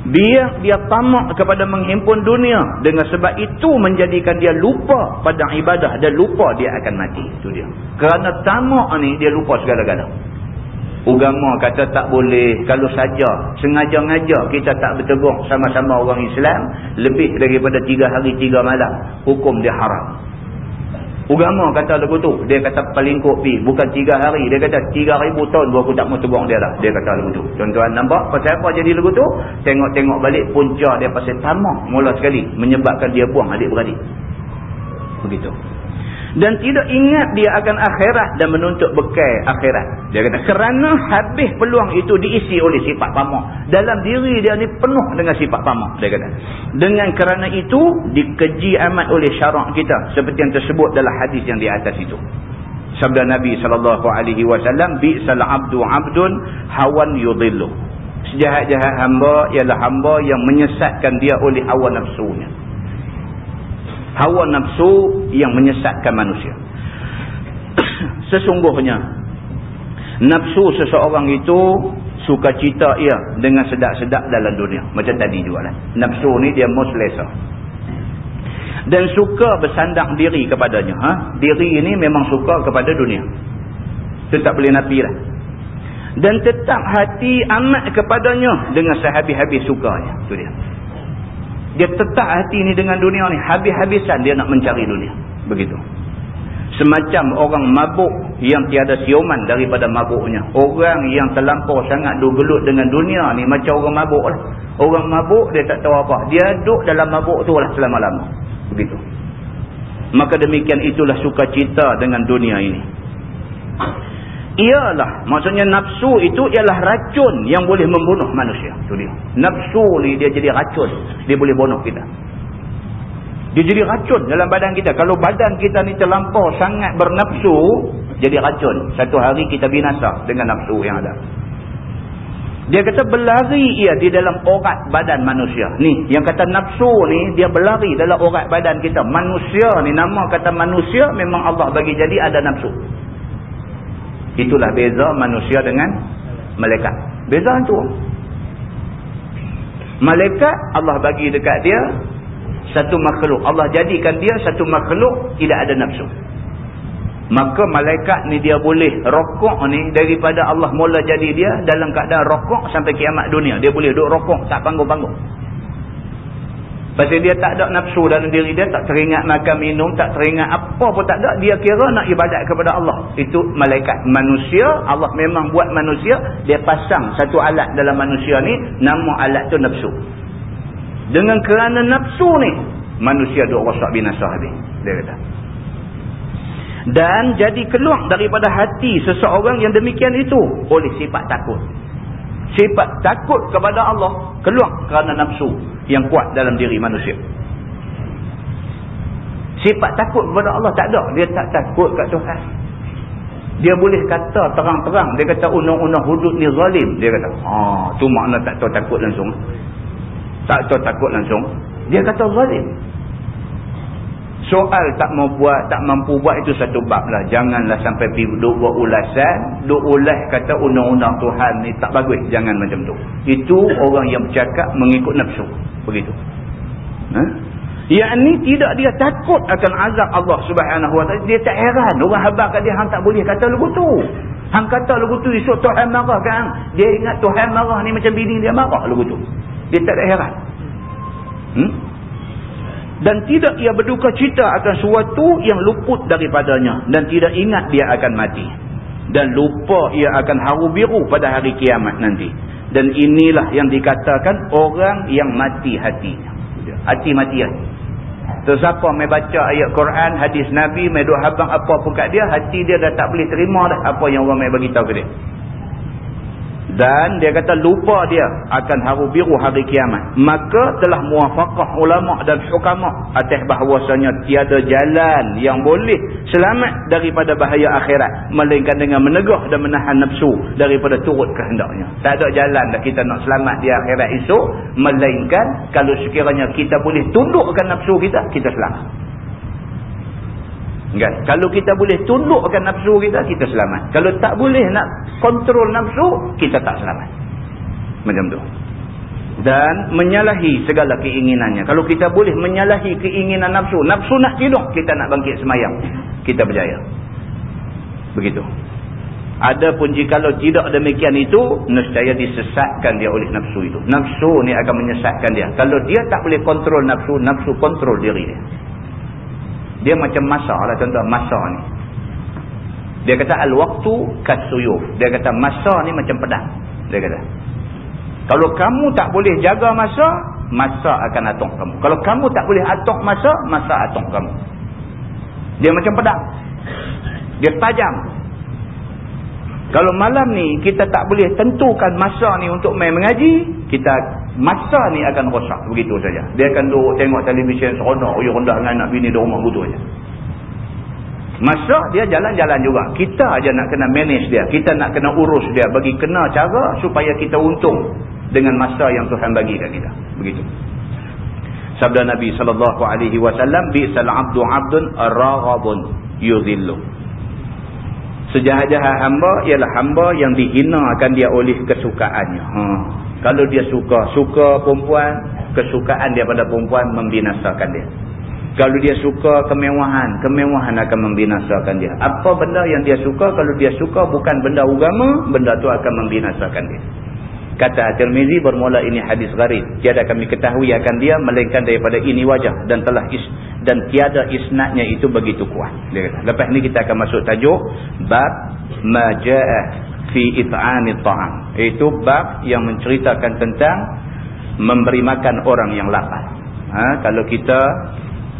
Biar dia tamak kepada menghimpun dunia. Dengan sebab itu menjadikan dia lupa pada ibadah. Dan lupa dia akan mati. Itu dia. Kerana tamak ni dia lupa segala-galanya. Ugama kata tak boleh kalau saja sengaja-ngaja kita tak bertegur sama-sama orang Islam lebih daripada tiga hari tiga malam hukum dia haram. Ugama kata lagu tu dia kata paling kopi bukan tiga hari dia kata tiga ribu tahun aku tak mau tegur dia lah dia kata lagu tu. Tuan-tuan nampak pasal apa jadi lagu tu? Tengok-tengok balik punca dia pasal tamak mula sekali menyebabkan dia buang adik-beradik. Begitu. Dan tidak ingat dia akan akhirat dan menuntut bekal akhirat. Dia kata kerana habis peluang itu diisi oleh sifat pamak. Dalam diri dia ni penuh dengan sifat pamak. Dia kata. Dengan kerana itu dikeji amat oleh syarak kita. Seperti yang tersebut dalam hadis yang di atas itu. Sabda Nabi SAW. Bi'sal abdu abdun hawan yudhillu. Sejahat-jahat hamba ialah hamba yang menyesatkan dia oleh hawa nafsunya hawa nafsu yang menyesatkan manusia. [COUGHS] Sesungguhnya nafsu seseorang itu suka cita ia dengan sedap-sedap dalam dunia. Macam tadi juga lah nafsu ni dia most lesser dan suka bersandang diri kepadanya. Ha? diri ini memang suka kepada dunia. Itu tak boleh napi lah. Dan tetap hati amat kepadanya dengan sehabis-habis sukanya. Itu dia dia tetap hati ni dengan dunia ni. Habis-habisan dia nak mencari dunia. Begitu. Semacam orang mabuk yang tiada siuman daripada mabuknya. Orang yang terlampau sangat duduk dengan dunia ni macam orang mabuk lah. Orang mabuk dia tak tahu apa. Dia duduk dalam mabuk tu lah selama-lama. Begitu. Maka demikian itulah sukacita dengan dunia ini ialah maksudnya nafsu itu ialah racun yang boleh membunuh manusia. Tu dia. Nafsu ni dia jadi racun. Dia boleh bunuh kita. Dia jadi racun dalam badan kita. Kalau badan kita ni terlampau sangat bernafsu jadi racun. Satu hari kita binasa dengan nafsu yang ada. Dia kata berlari ia di dalam orat badan manusia. Ni, yang kata nafsu ni, dia berlari dalam orat badan kita. Manusia ni, nama kata manusia, memang Allah bagi jadi ada nafsu. Itulah beza manusia dengan malaikat. Beza itu. Malaikat Allah bagi dekat dia satu makhluk. Allah jadikan dia satu makhluk tidak ada nafsu. Maka malaikat ni dia boleh rokok ni daripada Allah mula jadi dia dalam keadaan rokok sampai kiamat dunia. Dia boleh duduk rokok tak panggung-panggung. Pasal dia tak ada nafsu dalam diri dia, tak teringat makan minum, tak teringat apa pun tak ada. Dia kira nak ibadat kepada Allah. Itu malaikat manusia, Allah memang buat manusia, dia pasang satu alat dalam manusia ni, nama alat tu nafsu. Dengan kerana nafsu ni, manusia duk rosak binasa habis. Dia kata. Dan jadi keluar daripada hati seseorang yang demikian itu oleh sifat takut. Sifat takut kepada Allah keluar kerana nafsu yang kuat dalam diri manusia. Sifat takut kepada Allah tak ada. Dia tak takut kat Tuhan. Dia boleh kata terang-terang. Dia kata undang-undang hudud ni zalim. Dia kata, ah, tu makna tak tahu takut langsung. Tak tahu takut langsung. Dia kata zalim. Soal tak mau buat, tak mampu buat itu satu bab lah. Janganlah sampai duduk buat ulasan. Duduk ulas kata undang-undang Tuhan ni tak bagus. Jangan macam tu. Itu orang yang bercakap mengikut nafsu begitu. Ha? Yang ni tidak dia takut akan azab Allah subhanahu wa ta'ala. Dia tak heran. Orang habak kat dia, tak boleh kata lagu tu. Hang kata lagu tu, esok Tuhan marah kan. Dia ingat Tuhan marah ni macam bini dia marah lagu tu. Dia tak heran. Hmm? Dan tidak ia berduka cita akan sesuatu yang luput daripadanya. Dan tidak ingat dia akan mati. Dan lupa ia akan haru biru pada hari kiamat nanti. Dan inilah yang dikatakan orang yang mati hatinya. Hati matian. So siapa mai baca ayat Quran, hadis Nabi, mai duk habang apa pun kat dia, hati dia dah tak boleh terima dah apa yang orang mai bagi tahu ke dia. Dan dia kata lupa dia akan haru biru hari kiamat. Maka telah muafakah ulama' dan hukama' atas bahawasanya tiada jalan yang boleh selamat daripada bahaya akhirat. Melainkan dengan menegah dan menahan nafsu daripada turut kehendaknya. Tak ada jalan dah kita nak selamat di akhirat esok. Melainkan kalau sekiranya kita boleh tundukkan nafsu kita, kita selamat. Kan? Kalau kita boleh tundukkan nafsu kita, kita selamat. Kalau tak boleh nak kontrol nafsu, kita tak selamat. Macam tu. Dan menyalahi segala keinginannya. Kalau kita boleh menyalahi keinginan nafsu. Nafsu nak tidur, kita nak bangkit semayang. Kita berjaya. Begitu. Adapun jika tidak demikian itu, nescaya disesatkan dia oleh nafsu itu. Nafsu ni akan menyesatkan dia. Kalau dia tak boleh kontrol nafsu, nafsu kontrol diri dia. Dia macam masa lah contoh masa ni. Dia kata al-waktu kasuyuf. Dia kata masa ni macam pedang. Dia kata. Kalau kamu tak boleh jaga masa, masa akan atok kamu. Kalau kamu tak boleh atok masa, masa atok kamu. Dia macam pedang. Dia tajam. Kalau malam ni kita tak boleh tentukan masa ni untuk main mengaji, kita masa ni akan rosak begitu saja. Dia akan duduk tengok televisyen seronok, oh, rendah dengan anak bini di rumah saja. Masa dia jalan-jalan juga. Kita aja nak kena manage dia. Kita nak kena urus dia bagi kena cara supaya kita untung dengan masa yang Tuhan bagi kat kita. Begitu. Sabda Nabi sallallahu alaihi wasallam bi'sal 'abdu 'abdun raghabun yudhillu. Sejahat-jahat hamba ialah hamba yang dihinakan dia oleh kesukaannya. Ha. Kalau dia suka, suka perempuan, kesukaan dia pada perempuan membinasakan dia. Kalau dia suka kemewahan, kemewahan akan membinasakan dia. Apa benda yang dia suka, kalau dia suka bukan benda agama, benda tu akan membinasakan dia. Kata Tirmizi bermula ini hadis gharib. Tiada kami ketahui akan dia melainkan daripada ini wajah dan telah is dan tiada isnadnya itu begitu kuat. Dia kata. Lepas ni kita akan masuk tajuk bab majaa fi it'anit ta'am. Itu bab yang menceritakan tentang memberi makan orang yang lapar. Ha, kalau kita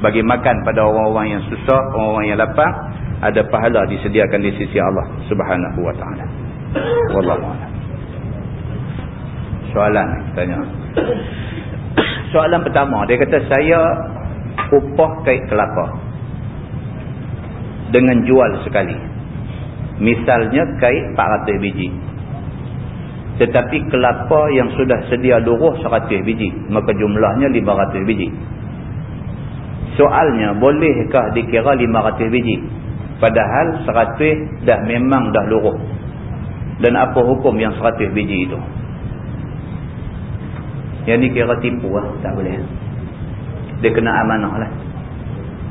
bagi makan pada orang-orang yang susah, orang-orang yang lapar, ada pahala disediakan di sisi Allah Subhanahu wa taala. Wallahu a'lam soalan tanya. Soalan pertama dia kata saya upah kait kelapa dengan jual sekali. Misalnya kait 400 biji. Tetapi kelapa yang sudah sedia luruh 100 biji maka jumlahnya 500 biji. Soalnya bolehkah dikira 500 biji? Padahal 100 dah memang dah luruh. Dan apa hukum yang 100 biji itu yang ni kira tipu lah. Tak boleh. Dia kena amanah lah.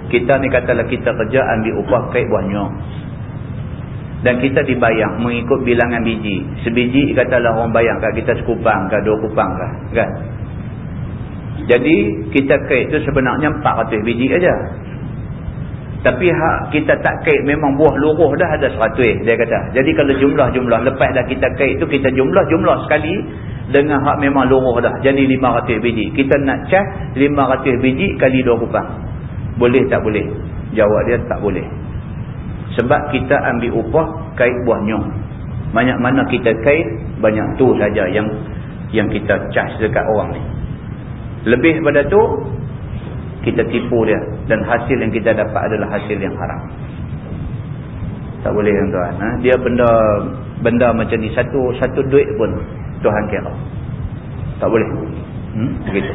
Kita ni katalah kita kerja ambil upah kait buahnya. Dan kita dibayar mengikut bilangan biji. Sebiji katalah orang bayar kat kita sekupang ke dua kupang ke. Kan? Jadi kita kait tu sebenarnya 400 biji aja. Tapi hak kita tak kait memang buah luruh dah ada 100 dia kata. Jadi kalau jumlah-jumlah lepas dah kita kait tu kita jumlah-jumlah sekali dengan hak memang luruh dah. Jadi 500 biji. Kita nak cas 500 biji kali 2 kupang boleh tak boleh? Jawab dia tak boleh. Sebab kita ambil upah kait buahnya banyak mana kita kait banyak tu saja yang yang kita cas dekat orang ni. Lebih pada tu kita tipu dia. Dan hasil yang kita dapat adalah hasil yang haram. Tak boleh tuan-tuan ha? dia benda benda macam ni. Satu satu duit pun Tuhan kira. Tak boleh. Hmm? Begitu.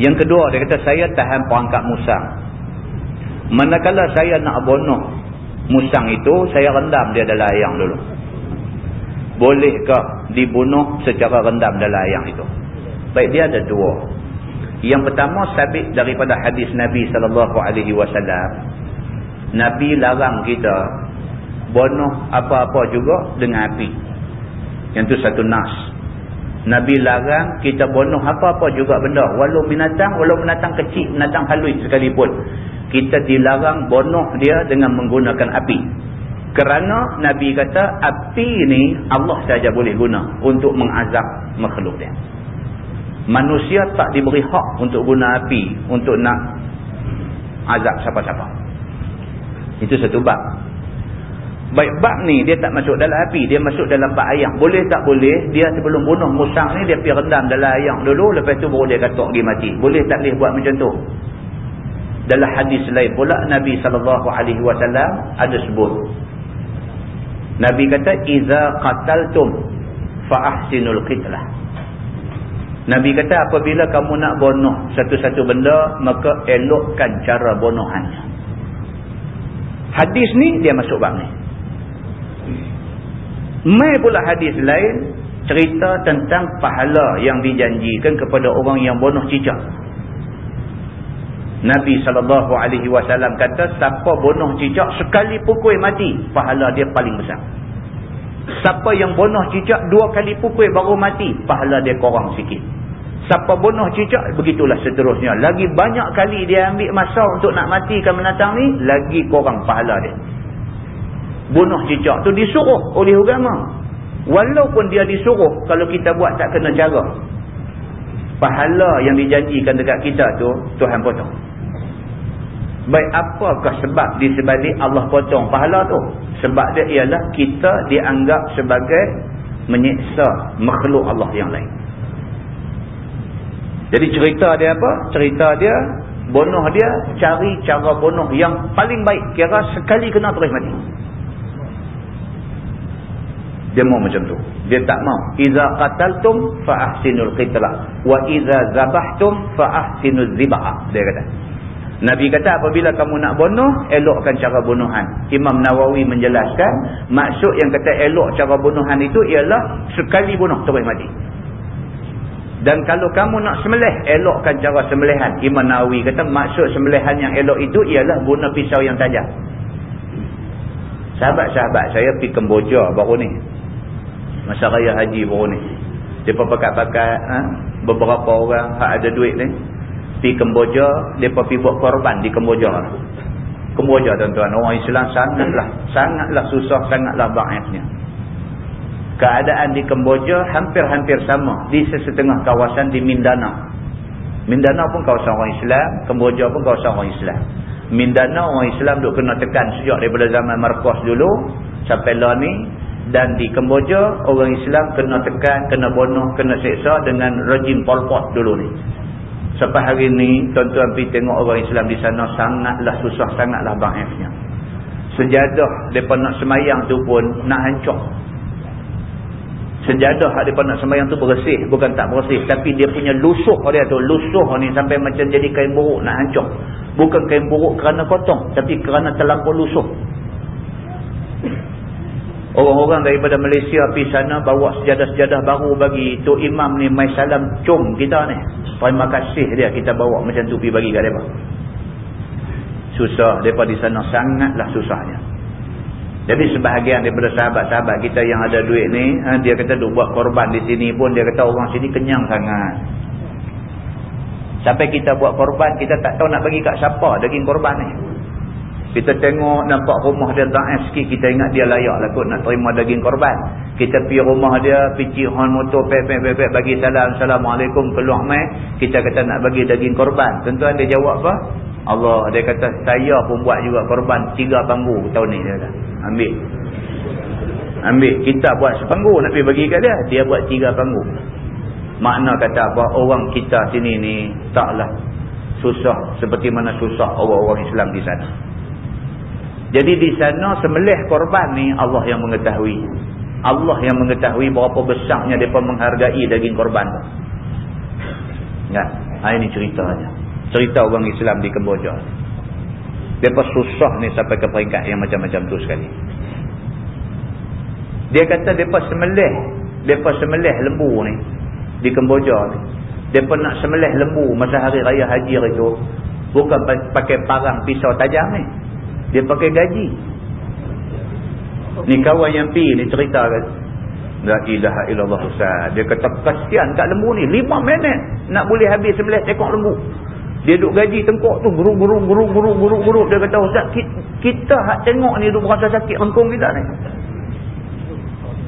Yang kedua, dia kata, saya tahan perangkat musang. Manakala saya nak bunuh musang itu, saya rendam dia dalam ayam dulu. Bolehkah dibunuh secara rendam dalam ayam itu? Baik, dia ada dua. Yang pertama, sabit daripada hadis Nabi SAW. Nabi larang kita bunuh apa-apa juga dengan api. Yang tu satu nas. Nabi larang kita bunuh apa-apa juga benda. Walau binatang, walau binatang kecil, binatang halus sekalipun. Kita dilarang bunuh dia dengan menggunakan api. Kerana Nabi kata api ni Allah saja boleh guna untuk mengazab makhluk dia. Manusia tak diberi hak untuk guna api untuk nak azab siapa-siapa. Itu satu bab. Baik bab ni dia tak masuk dalam api, dia masuk dalam bab ayam. Boleh tak boleh, dia sebelum bunuh musang ni dia pergi rendam dalam ayam dulu, lepas tu baru dia katok pergi mati. Boleh tak boleh buat macam tu? Dalam hadis lain pula Nabi SAW ada sebut. Nabi kata, Iza qataltum fa'ahsinul qitlah. Nabi kata apabila kamu nak bunuh satu-satu benda, maka elokkan cara bunuhannya. Hadis ni dia masuk bab ni. Mai pula hadis lain cerita tentang pahala yang dijanjikan kepada orang yang bunuh cicak. Nabi SAW kata siapa bunuh cicak sekali pukul mati pahala dia paling besar. Siapa yang bunuh cicak dua kali pukul baru mati pahala dia kurang sikit. Siapa bunuh cicak begitulah seterusnya. Lagi banyak kali dia ambil masa untuk nak matikan menatang ni lagi kurang pahala dia bunuh cicak tu disuruh oleh agama walaupun dia disuruh kalau kita buat tak kena cara pahala yang dijanjikan dekat kita tu Tuhan potong Baik apakah sebab di sebalik Allah potong pahala tu? Sebab dia ialah kita dianggap sebagai menyiksa makhluk Allah yang lain. Jadi cerita dia apa? Cerita dia, bunuh dia, cari cara bunuh yang paling baik. Kira sekali kena terus mati. Dia mau macam tu. Dia tak mau. Iza qataltum fa ahsinul qitla wa iza zabahtum fa ahsinuz zibah. Dia kata. Nabi kata apabila kamu nak bunuh, elokkan cara bunuhan. Imam Nawawi menjelaskan, maksud yang kata elok cara bunuhan itu ialah sekali bunuh terus mati. Dan kalau kamu nak sembelih, elokkan cara sembelihan. Imam Nawawi kata maksud sembelihan yang elok itu ialah guna pisau yang tajam. Sahabat-sahabat saya pergi Kemboja baru ni. Masa raya haji baru ni. Dia pakai-pakai ha? beberapa orang yang ada duit ni pergi Kemboja, mereka pergi buat korban di Kemboja. Kemboja tuan-tuan, orang Islam sangatlah, sangatlah susah, sangatlah ba'ifnya. Keadaan di Kemboja hampir-hampir sama di sesetengah kawasan di Mindanao. Mindanao pun kawasan orang Islam, Kemboja pun kawasan orang Islam. Mindanao orang Islam duk kena tekan sejak daripada zaman Marcos dulu sampai lah ni dan di Kemboja orang Islam kena tekan, kena bunuh, kena seksa dengan rejim Pol Pot dulu ni. Sampai hari ni tuan-tuan pergi tengok orang Islam di sana sangatlah susah, sangatlah bangifnya. Sejadah mereka nak semayang tu pun nak hancur. Sejadah mereka nak semayang tu bersih, bukan tak bersih. Tapi dia punya lusuh dia tu, lusuh ni sampai macam jadi kain buruk nak hancur. Bukan kain buruk kerana kotong, tapi kerana terlampau lusuh. Orang-orang daripada Malaysia pergi sana bawa sejadah-sejadah baru bagi Tok Imam ni mai salam cum kita ni. Terima kasih dia kita bawa macam tu pergi bagi kat mereka. Susah. Mereka di sana sangatlah susahnya. Jadi sebahagian daripada sahabat-sahabat kita yang ada duit ni, ha, dia kata duk buat korban di sini pun, dia kata orang sini kenyang sangat. Sampai kita buat korban, kita tak tahu nak bagi kat siapa daging korban ni. Kita tengok nampak rumah dia da'if sikit, kita ingat dia layak lah kot nak terima daging korban. Kita pergi rumah dia, pergi hon motor, pep, pep, pep, pep, bagi salam, Assalamualaikum, keluar mai. Kita kata nak bagi daging korban. Tentuan dia jawab apa? Allah, dia kata, saya pun buat juga korban tiga panggu tahun ni. Dia kata. Ambil. Ambil. Kita buat sepanggu nak pergi bagi kat dia. Dia buat tiga panggu. Makna kata apa? Orang kita sini ni taklah susah seperti mana susah orang-orang Islam di sana. Jadi di sana semelih korban ni Allah yang mengetahui. Allah yang mengetahui berapa besarnya mereka menghargai daging korban. Ya, ha, ini ceritanya. Cerita orang Islam di Kemboja. Mereka susah ni sampai ke peringkat yang macam-macam tu sekali. Dia kata mereka semelih. Mereka semelih lembu ni. Di Kemboja ni. Mereka nak semelih lembu masa hari raya haji itu. Bukan pakai parang pisau tajam ni. Dia pakai gaji. Ni kawan yang pi ni cerita kan. La ilaha illallah Ustaz. Dia kata kasihan kat lembu ni. Lima minit nak boleh habis sebelah ekor lembu. Dia duduk gaji tengkok tu. Guru, guru, guru, guru, guru, guru. Dia kata Ustaz kita hak tengok ni duduk berasa sakit lengkung kita ni.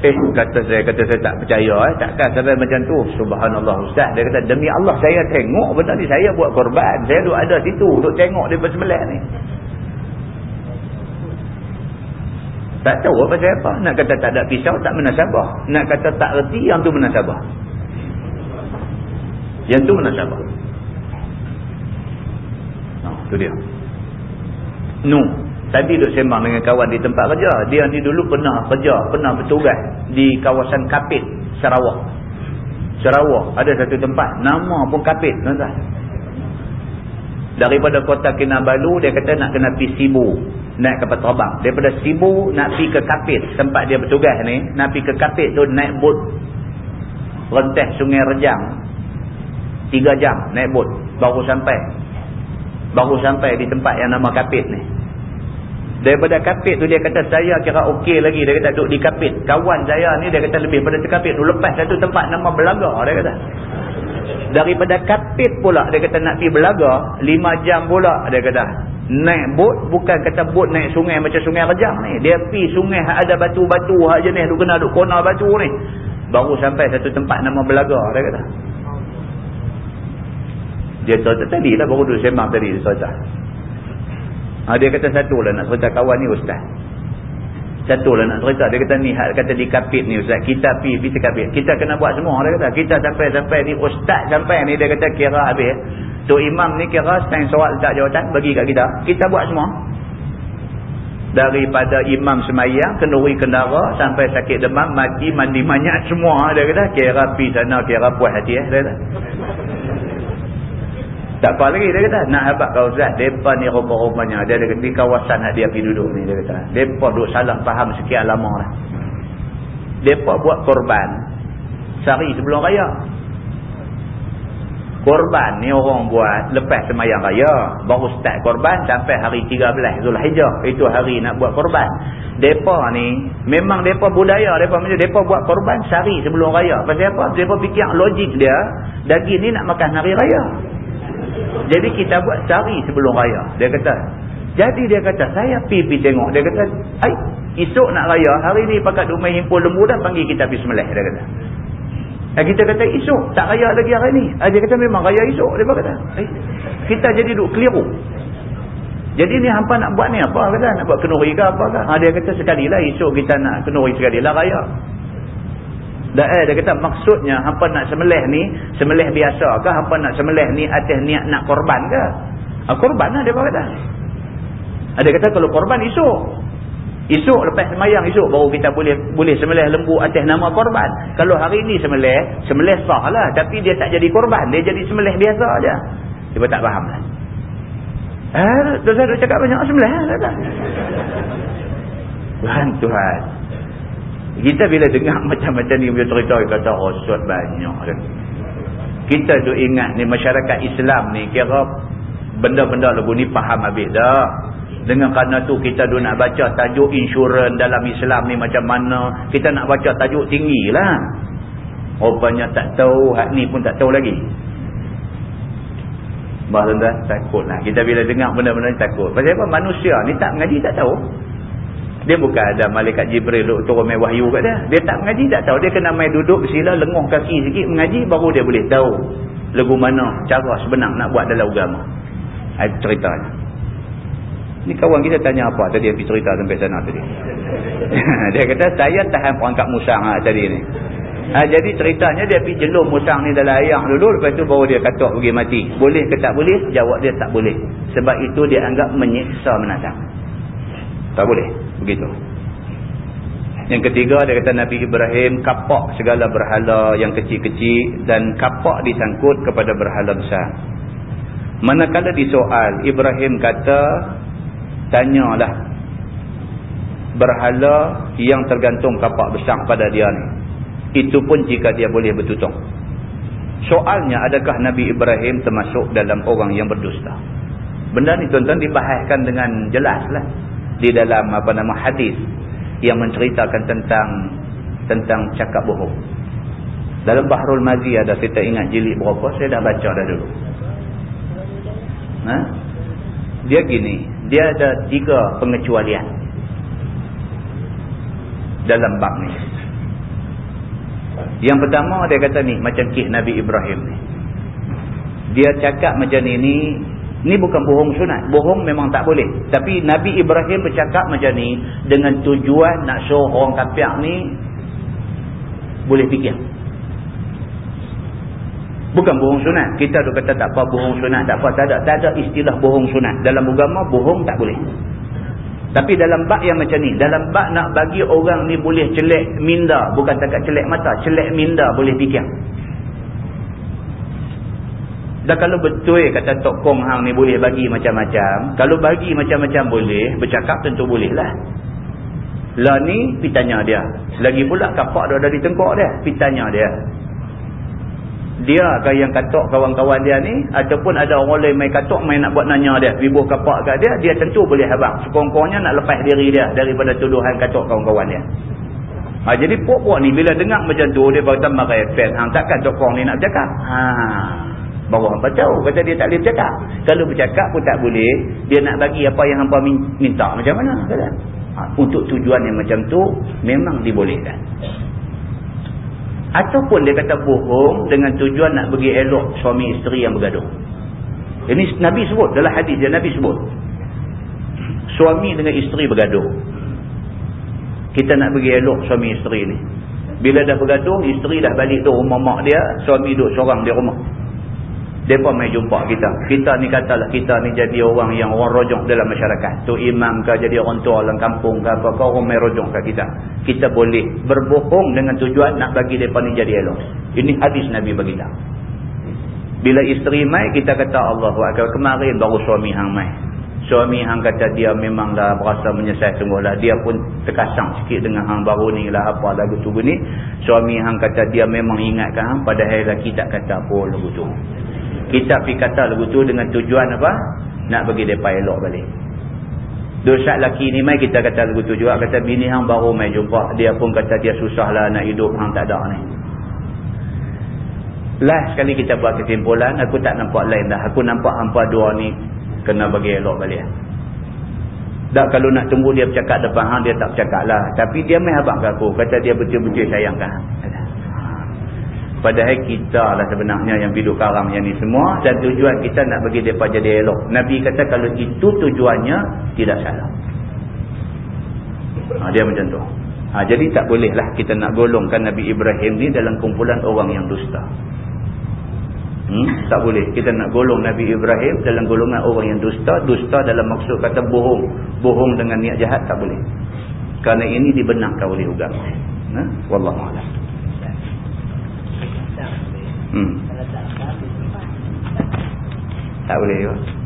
Eh kata saya kata saya tak percaya eh. Takkan sampai macam tu. Subhanallah Ustaz. Dia kata demi Allah saya tengok benda ni. Saya buat korban. Saya duduk ada situ. Duduk tengok dia bersebelah ni. Tak tahu apa saya apa. Nak kata tak ada pisau, tak menasabah. Nak kata tak reti, yang tu menasabah. Yang tu menasabah. Nah, tu dia. Nu, tadi duk sembang dengan kawan di tempat kerja. Dia ni dulu pernah kerja, pernah bertugas di kawasan Kapit, Sarawak. Sarawak, ada satu tempat. Nama pun Kapit, tuan-tuan. Daripada kota Kinabalu, dia kata nak kena pergi Sibu naik kapal terbang. Daripada Sibu nak pergi ke Kapit tempat dia bertugas ni, nak pergi ke Kapit tu naik bot. Renteh sungai Rejang. Tiga jam naik bot. Baru sampai. Baru sampai di tempat yang nama Kapit ni. Daripada Kapit tu dia kata saya kira okey lagi. Dia kata duduk di Kapit. Kawan saya ni dia kata lebih pada Kapit tu. Lepas satu tempat nama Belaga dia kata. Daripada Kapit pula dia kata nak pergi Belaga. Lima jam pula dia kata naik bot bukan kata bot naik sungai macam sungai rejang ni dia pi sungai ada batu-batu hak jenis tu kena duk kona batu ni baru sampai satu tempat nama Belaga dia kata dia cerita tadi lah baru duduk sembang tadi dia cerita Ha, dia kata satu lah nak cerita kawan ni ustaz. Satu lah nak cerita. Dia kata ni kata di kapit ni ustaz. Kita pi pergi kapit. Kita kena buat semua dia kata. Kita sampai-sampai ni ustaz sampai ni dia kata kira habis. Tu imam ni kira stand soal tak jawatan bagi kat kita. Kita buat semua. Daripada imam semayang, kenduri kendara, sampai sakit demam, mati, mandi manyak semua. Dia kata kira pi sana, kira puas hati. Eh, dia kata. Tak apa lagi dia kata. Nak habak kau Ustaz. Mereka ni rupa-rupanya. Dia ada di kawasan nak dia pergi duduk ni. Dia kata. Mereka duduk salah faham sekian lama lah. Mereka buat korban. Sehari sebelum raya. Korban ni orang buat lepas semayang raya. Baru start korban sampai hari 13 Zulhijjah. Itu hari nak buat korban. Mereka ni. Memang mereka budaya. Mereka macam mereka buat korban sehari sebelum raya. Pasal apa? Mereka fikir logik dia. Daging ni nak makan hari raya. Jadi kita buat sehari sebelum raya. Dia kata. Jadi dia kata, saya pergi tengok. Dia kata, ay, esok nak raya. Hari ni pakat rumah himpun lembu dah panggil kita pergi semelih. Dia kata. Dan kita kata, esok tak raya lagi hari ni. Dia kata, memang raya esok. Dia kata, ay, kita jadi duduk keliru. Jadi ni hampa nak buat ni apa kata? Nak buat kenuri ke apa ke? Ha, dia kata, sekali lah esok kita nak kenuri sekali lah raya. Dah eh, dia kata maksudnya hampa nak semelih ni, semelih biasa ke? Hampa nak semelih ni atas niat nak korban ke? Ha, korban lah dia kata. Ha, dia kata kalau korban esok. Esok lepas semayang esok baru kita boleh boleh semelih lembu atas nama korban. Kalau hari ni semelih, semelih sah lah. Tapi dia tak jadi korban. Dia jadi semelih biasa aja. Dia tak faham lah. Eh, dia cakap banyak semelih lah. Tuhan, Tuhan. Kita bila dengar [LAUGHS] macam-macam ni punya cerita kita kata rosot banyak kan. Kita tu ingat ni masyarakat Islam ni kira benda-benda lagu ni faham habis dah. Dengan kerana tu kita tu nak baca tajuk insurans dalam Islam ni macam mana. Kita nak baca tajuk tinggi lah. Rupanya tak tahu, hak ni pun tak tahu lagi. Bahawa tuan takut lah. Kita bila dengar benda-benda ni takut. Pasal apa? Manusia ni tak mengaji tak tahu. Dia bukan ada malaikat Jibril duk turun main wahyu kat dia. Dia tak mengaji tak tahu. Dia kena main duduk sila lenguh kaki sikit mengaji baru dia boleh tahu lagu mana cara sebenar nak buat dalam agama. Itu ceritanya. Ni kawan kita tanya apa tadi yang cerita sampai sana tadi. [LAUGHS] dia kata saya tahan perangkap musang ha, tadi ni. Ha, jadi ceritanya dia pergi jelum musang ni dalam air dulu lepas tu baru dia katok pergi mati. Boleh ke tak boleh? Jawab dia tak boleh. Sebab itu dia anggap menyiksa menatang. Tak boleh. Begitu. Yang ketiga dia kata Nabi Ibrahim kapak segala berhala yang kecil-kecil dan kapak disangkut kepada berhala besar. Manakala disoal Ibrahim kata tanyalah berhala yang tergantung kapak besar pada dia ni. Itu pun jika dia boleh bertutung. Soalnya adakah Nabi Ibrahim termasuk dalam orang yang berdusta? Benda ni tuan-tuan dibahaskan dengan jelas lah di dalam apa nama hadis yang menceritakan tentang tentang cakap bohong. Dalam Bahrul Mazi ada kita ingat jilid berapa saya dah baca dah dulu. Ha? Dia gini, dia ada tiga pengecualian dalam bab ni. Yang pertama dia kata ni macam kisah Nabi Ibrahim ni. Dia cakap macam ni ni ini bukan bohong sunat. Bohong memang tak boleh. Tapi Nabi Ibrahim bercakap macam ni dengan tujuan nak show orang kafir ni boleh fikir. Bukan bohong sunat. Kita tu kata tak apa bohong sunat. Tak apa. Tak ada, tak ada istilah bohong sunat. Dalam agama bohong tak boleh. Tapi dalam bak yang macam ni. Dalam bak nak bagi orang ni boleh celek minda. Bukan takat celek mata. Celek minda boleh fikir. Dan kalau betul kata Tok Kong Hang ni boleh bagi macam-macam. Kalau bagi macam-macam boleh, bercakap tentu boleh lah. Lah ni, pitanya dia. Lagi pula kapak dia ada di tengkok dia. Pitanya dia. Dia ke yang katok kawan-kawan dia ni. Ataupun ada orang lain main katok, main nak buat nanya dia. Wibuh kapak kat dia, dia tentu boleh habang. Sekurang-kurangnya nak lepas diri dia daripada tuduhan katok kawan-kawan dia. Ha, jadi puak-puak ni bila dengar macam tu, dia berkata. Ha, takkan Tok Kong ni nak bercakap? Haa. Baru hampa tahu. Kata dia tak boleh bercakap. Kalau bercakap pun tak boleh. Dia nak bagi apa yang hampa minta. Macam mana? Kata. Ha, untuk tujuan yang macam tu, memang dibolehkan. Ataupun dia kata bohong dengan tujuan nak bagi elok suami isteri yang bergaduh. Ini Nabi sebut. Dalam hadis dia Nabi sebut. suami dengan isteri bergaduh kita nak pergi elok suami isteri ni bila dah bergaduh isteri dah balik tu rumah mak dia suami duduk seorang di rumah mereka mai jumpa kita. Kita ni katalah kita ni jadi orang yang orang rojok dalam masyarakat. Tu imam ke jadi orang tua dalam kampung ke apa kau orang mai rojok kat kita. Kita boleh berbohong dengan tujuan nak bagi mereka ni jadi elok. Ini hadis Nabi bagi kita. Bila isteri mai kita kata Allahu Akbar. Kemarin baru suami hang mai. Suami hang kata dia memanglah berasa menyesal sungguhlah. Dia pun terkasang sikit dengan hang baru ni lah apa lagu tu ni. Suami hang kata dia memang ingatkan hang padahal lelaki tak kata apa lagu tu kita pergi kata lagu tu dengan tujuan apa? Nak bagi mereka elok balik. Dosa lelaki ni mai kita kata lagu tu juga. Kata bini hang baru mai jumpa. Dia pun kata dia susah lah nak hidup hang tak ada ni. Last sekali kita buat kesimpulan aku tak nampak lain dah. Aku nampak hampa dua ni kena bagi elok balik. Tak kalau nak tunggu dia bercakap depan hang dia tak bercakap lah. Tapi dia abang ke aku. Kata dia betul-betul sayang kan padahal kita lah sebenarnya yang biduk karam yang ni semua dan tujuan kita nak bagi mereka jadi elok Nabi kata kalau itu tujuannya tidak salah ha, dia macam tu ha, jadi tak bolehlah kita nak golongkan Nabi Ibrahim ni dalam kumpulan orang yang dusta Hmm? Tak boleh. Kita nak golong Nabi Ibrahim dalam golongan orang yang dusta. Dusta dalam maksud kata bohong. Bohong dengan niat jahat tak boleh. Kerana ini dibenarkan oleh agama. Ha? Wallahualam. Hmm. Tak boleh. Ya?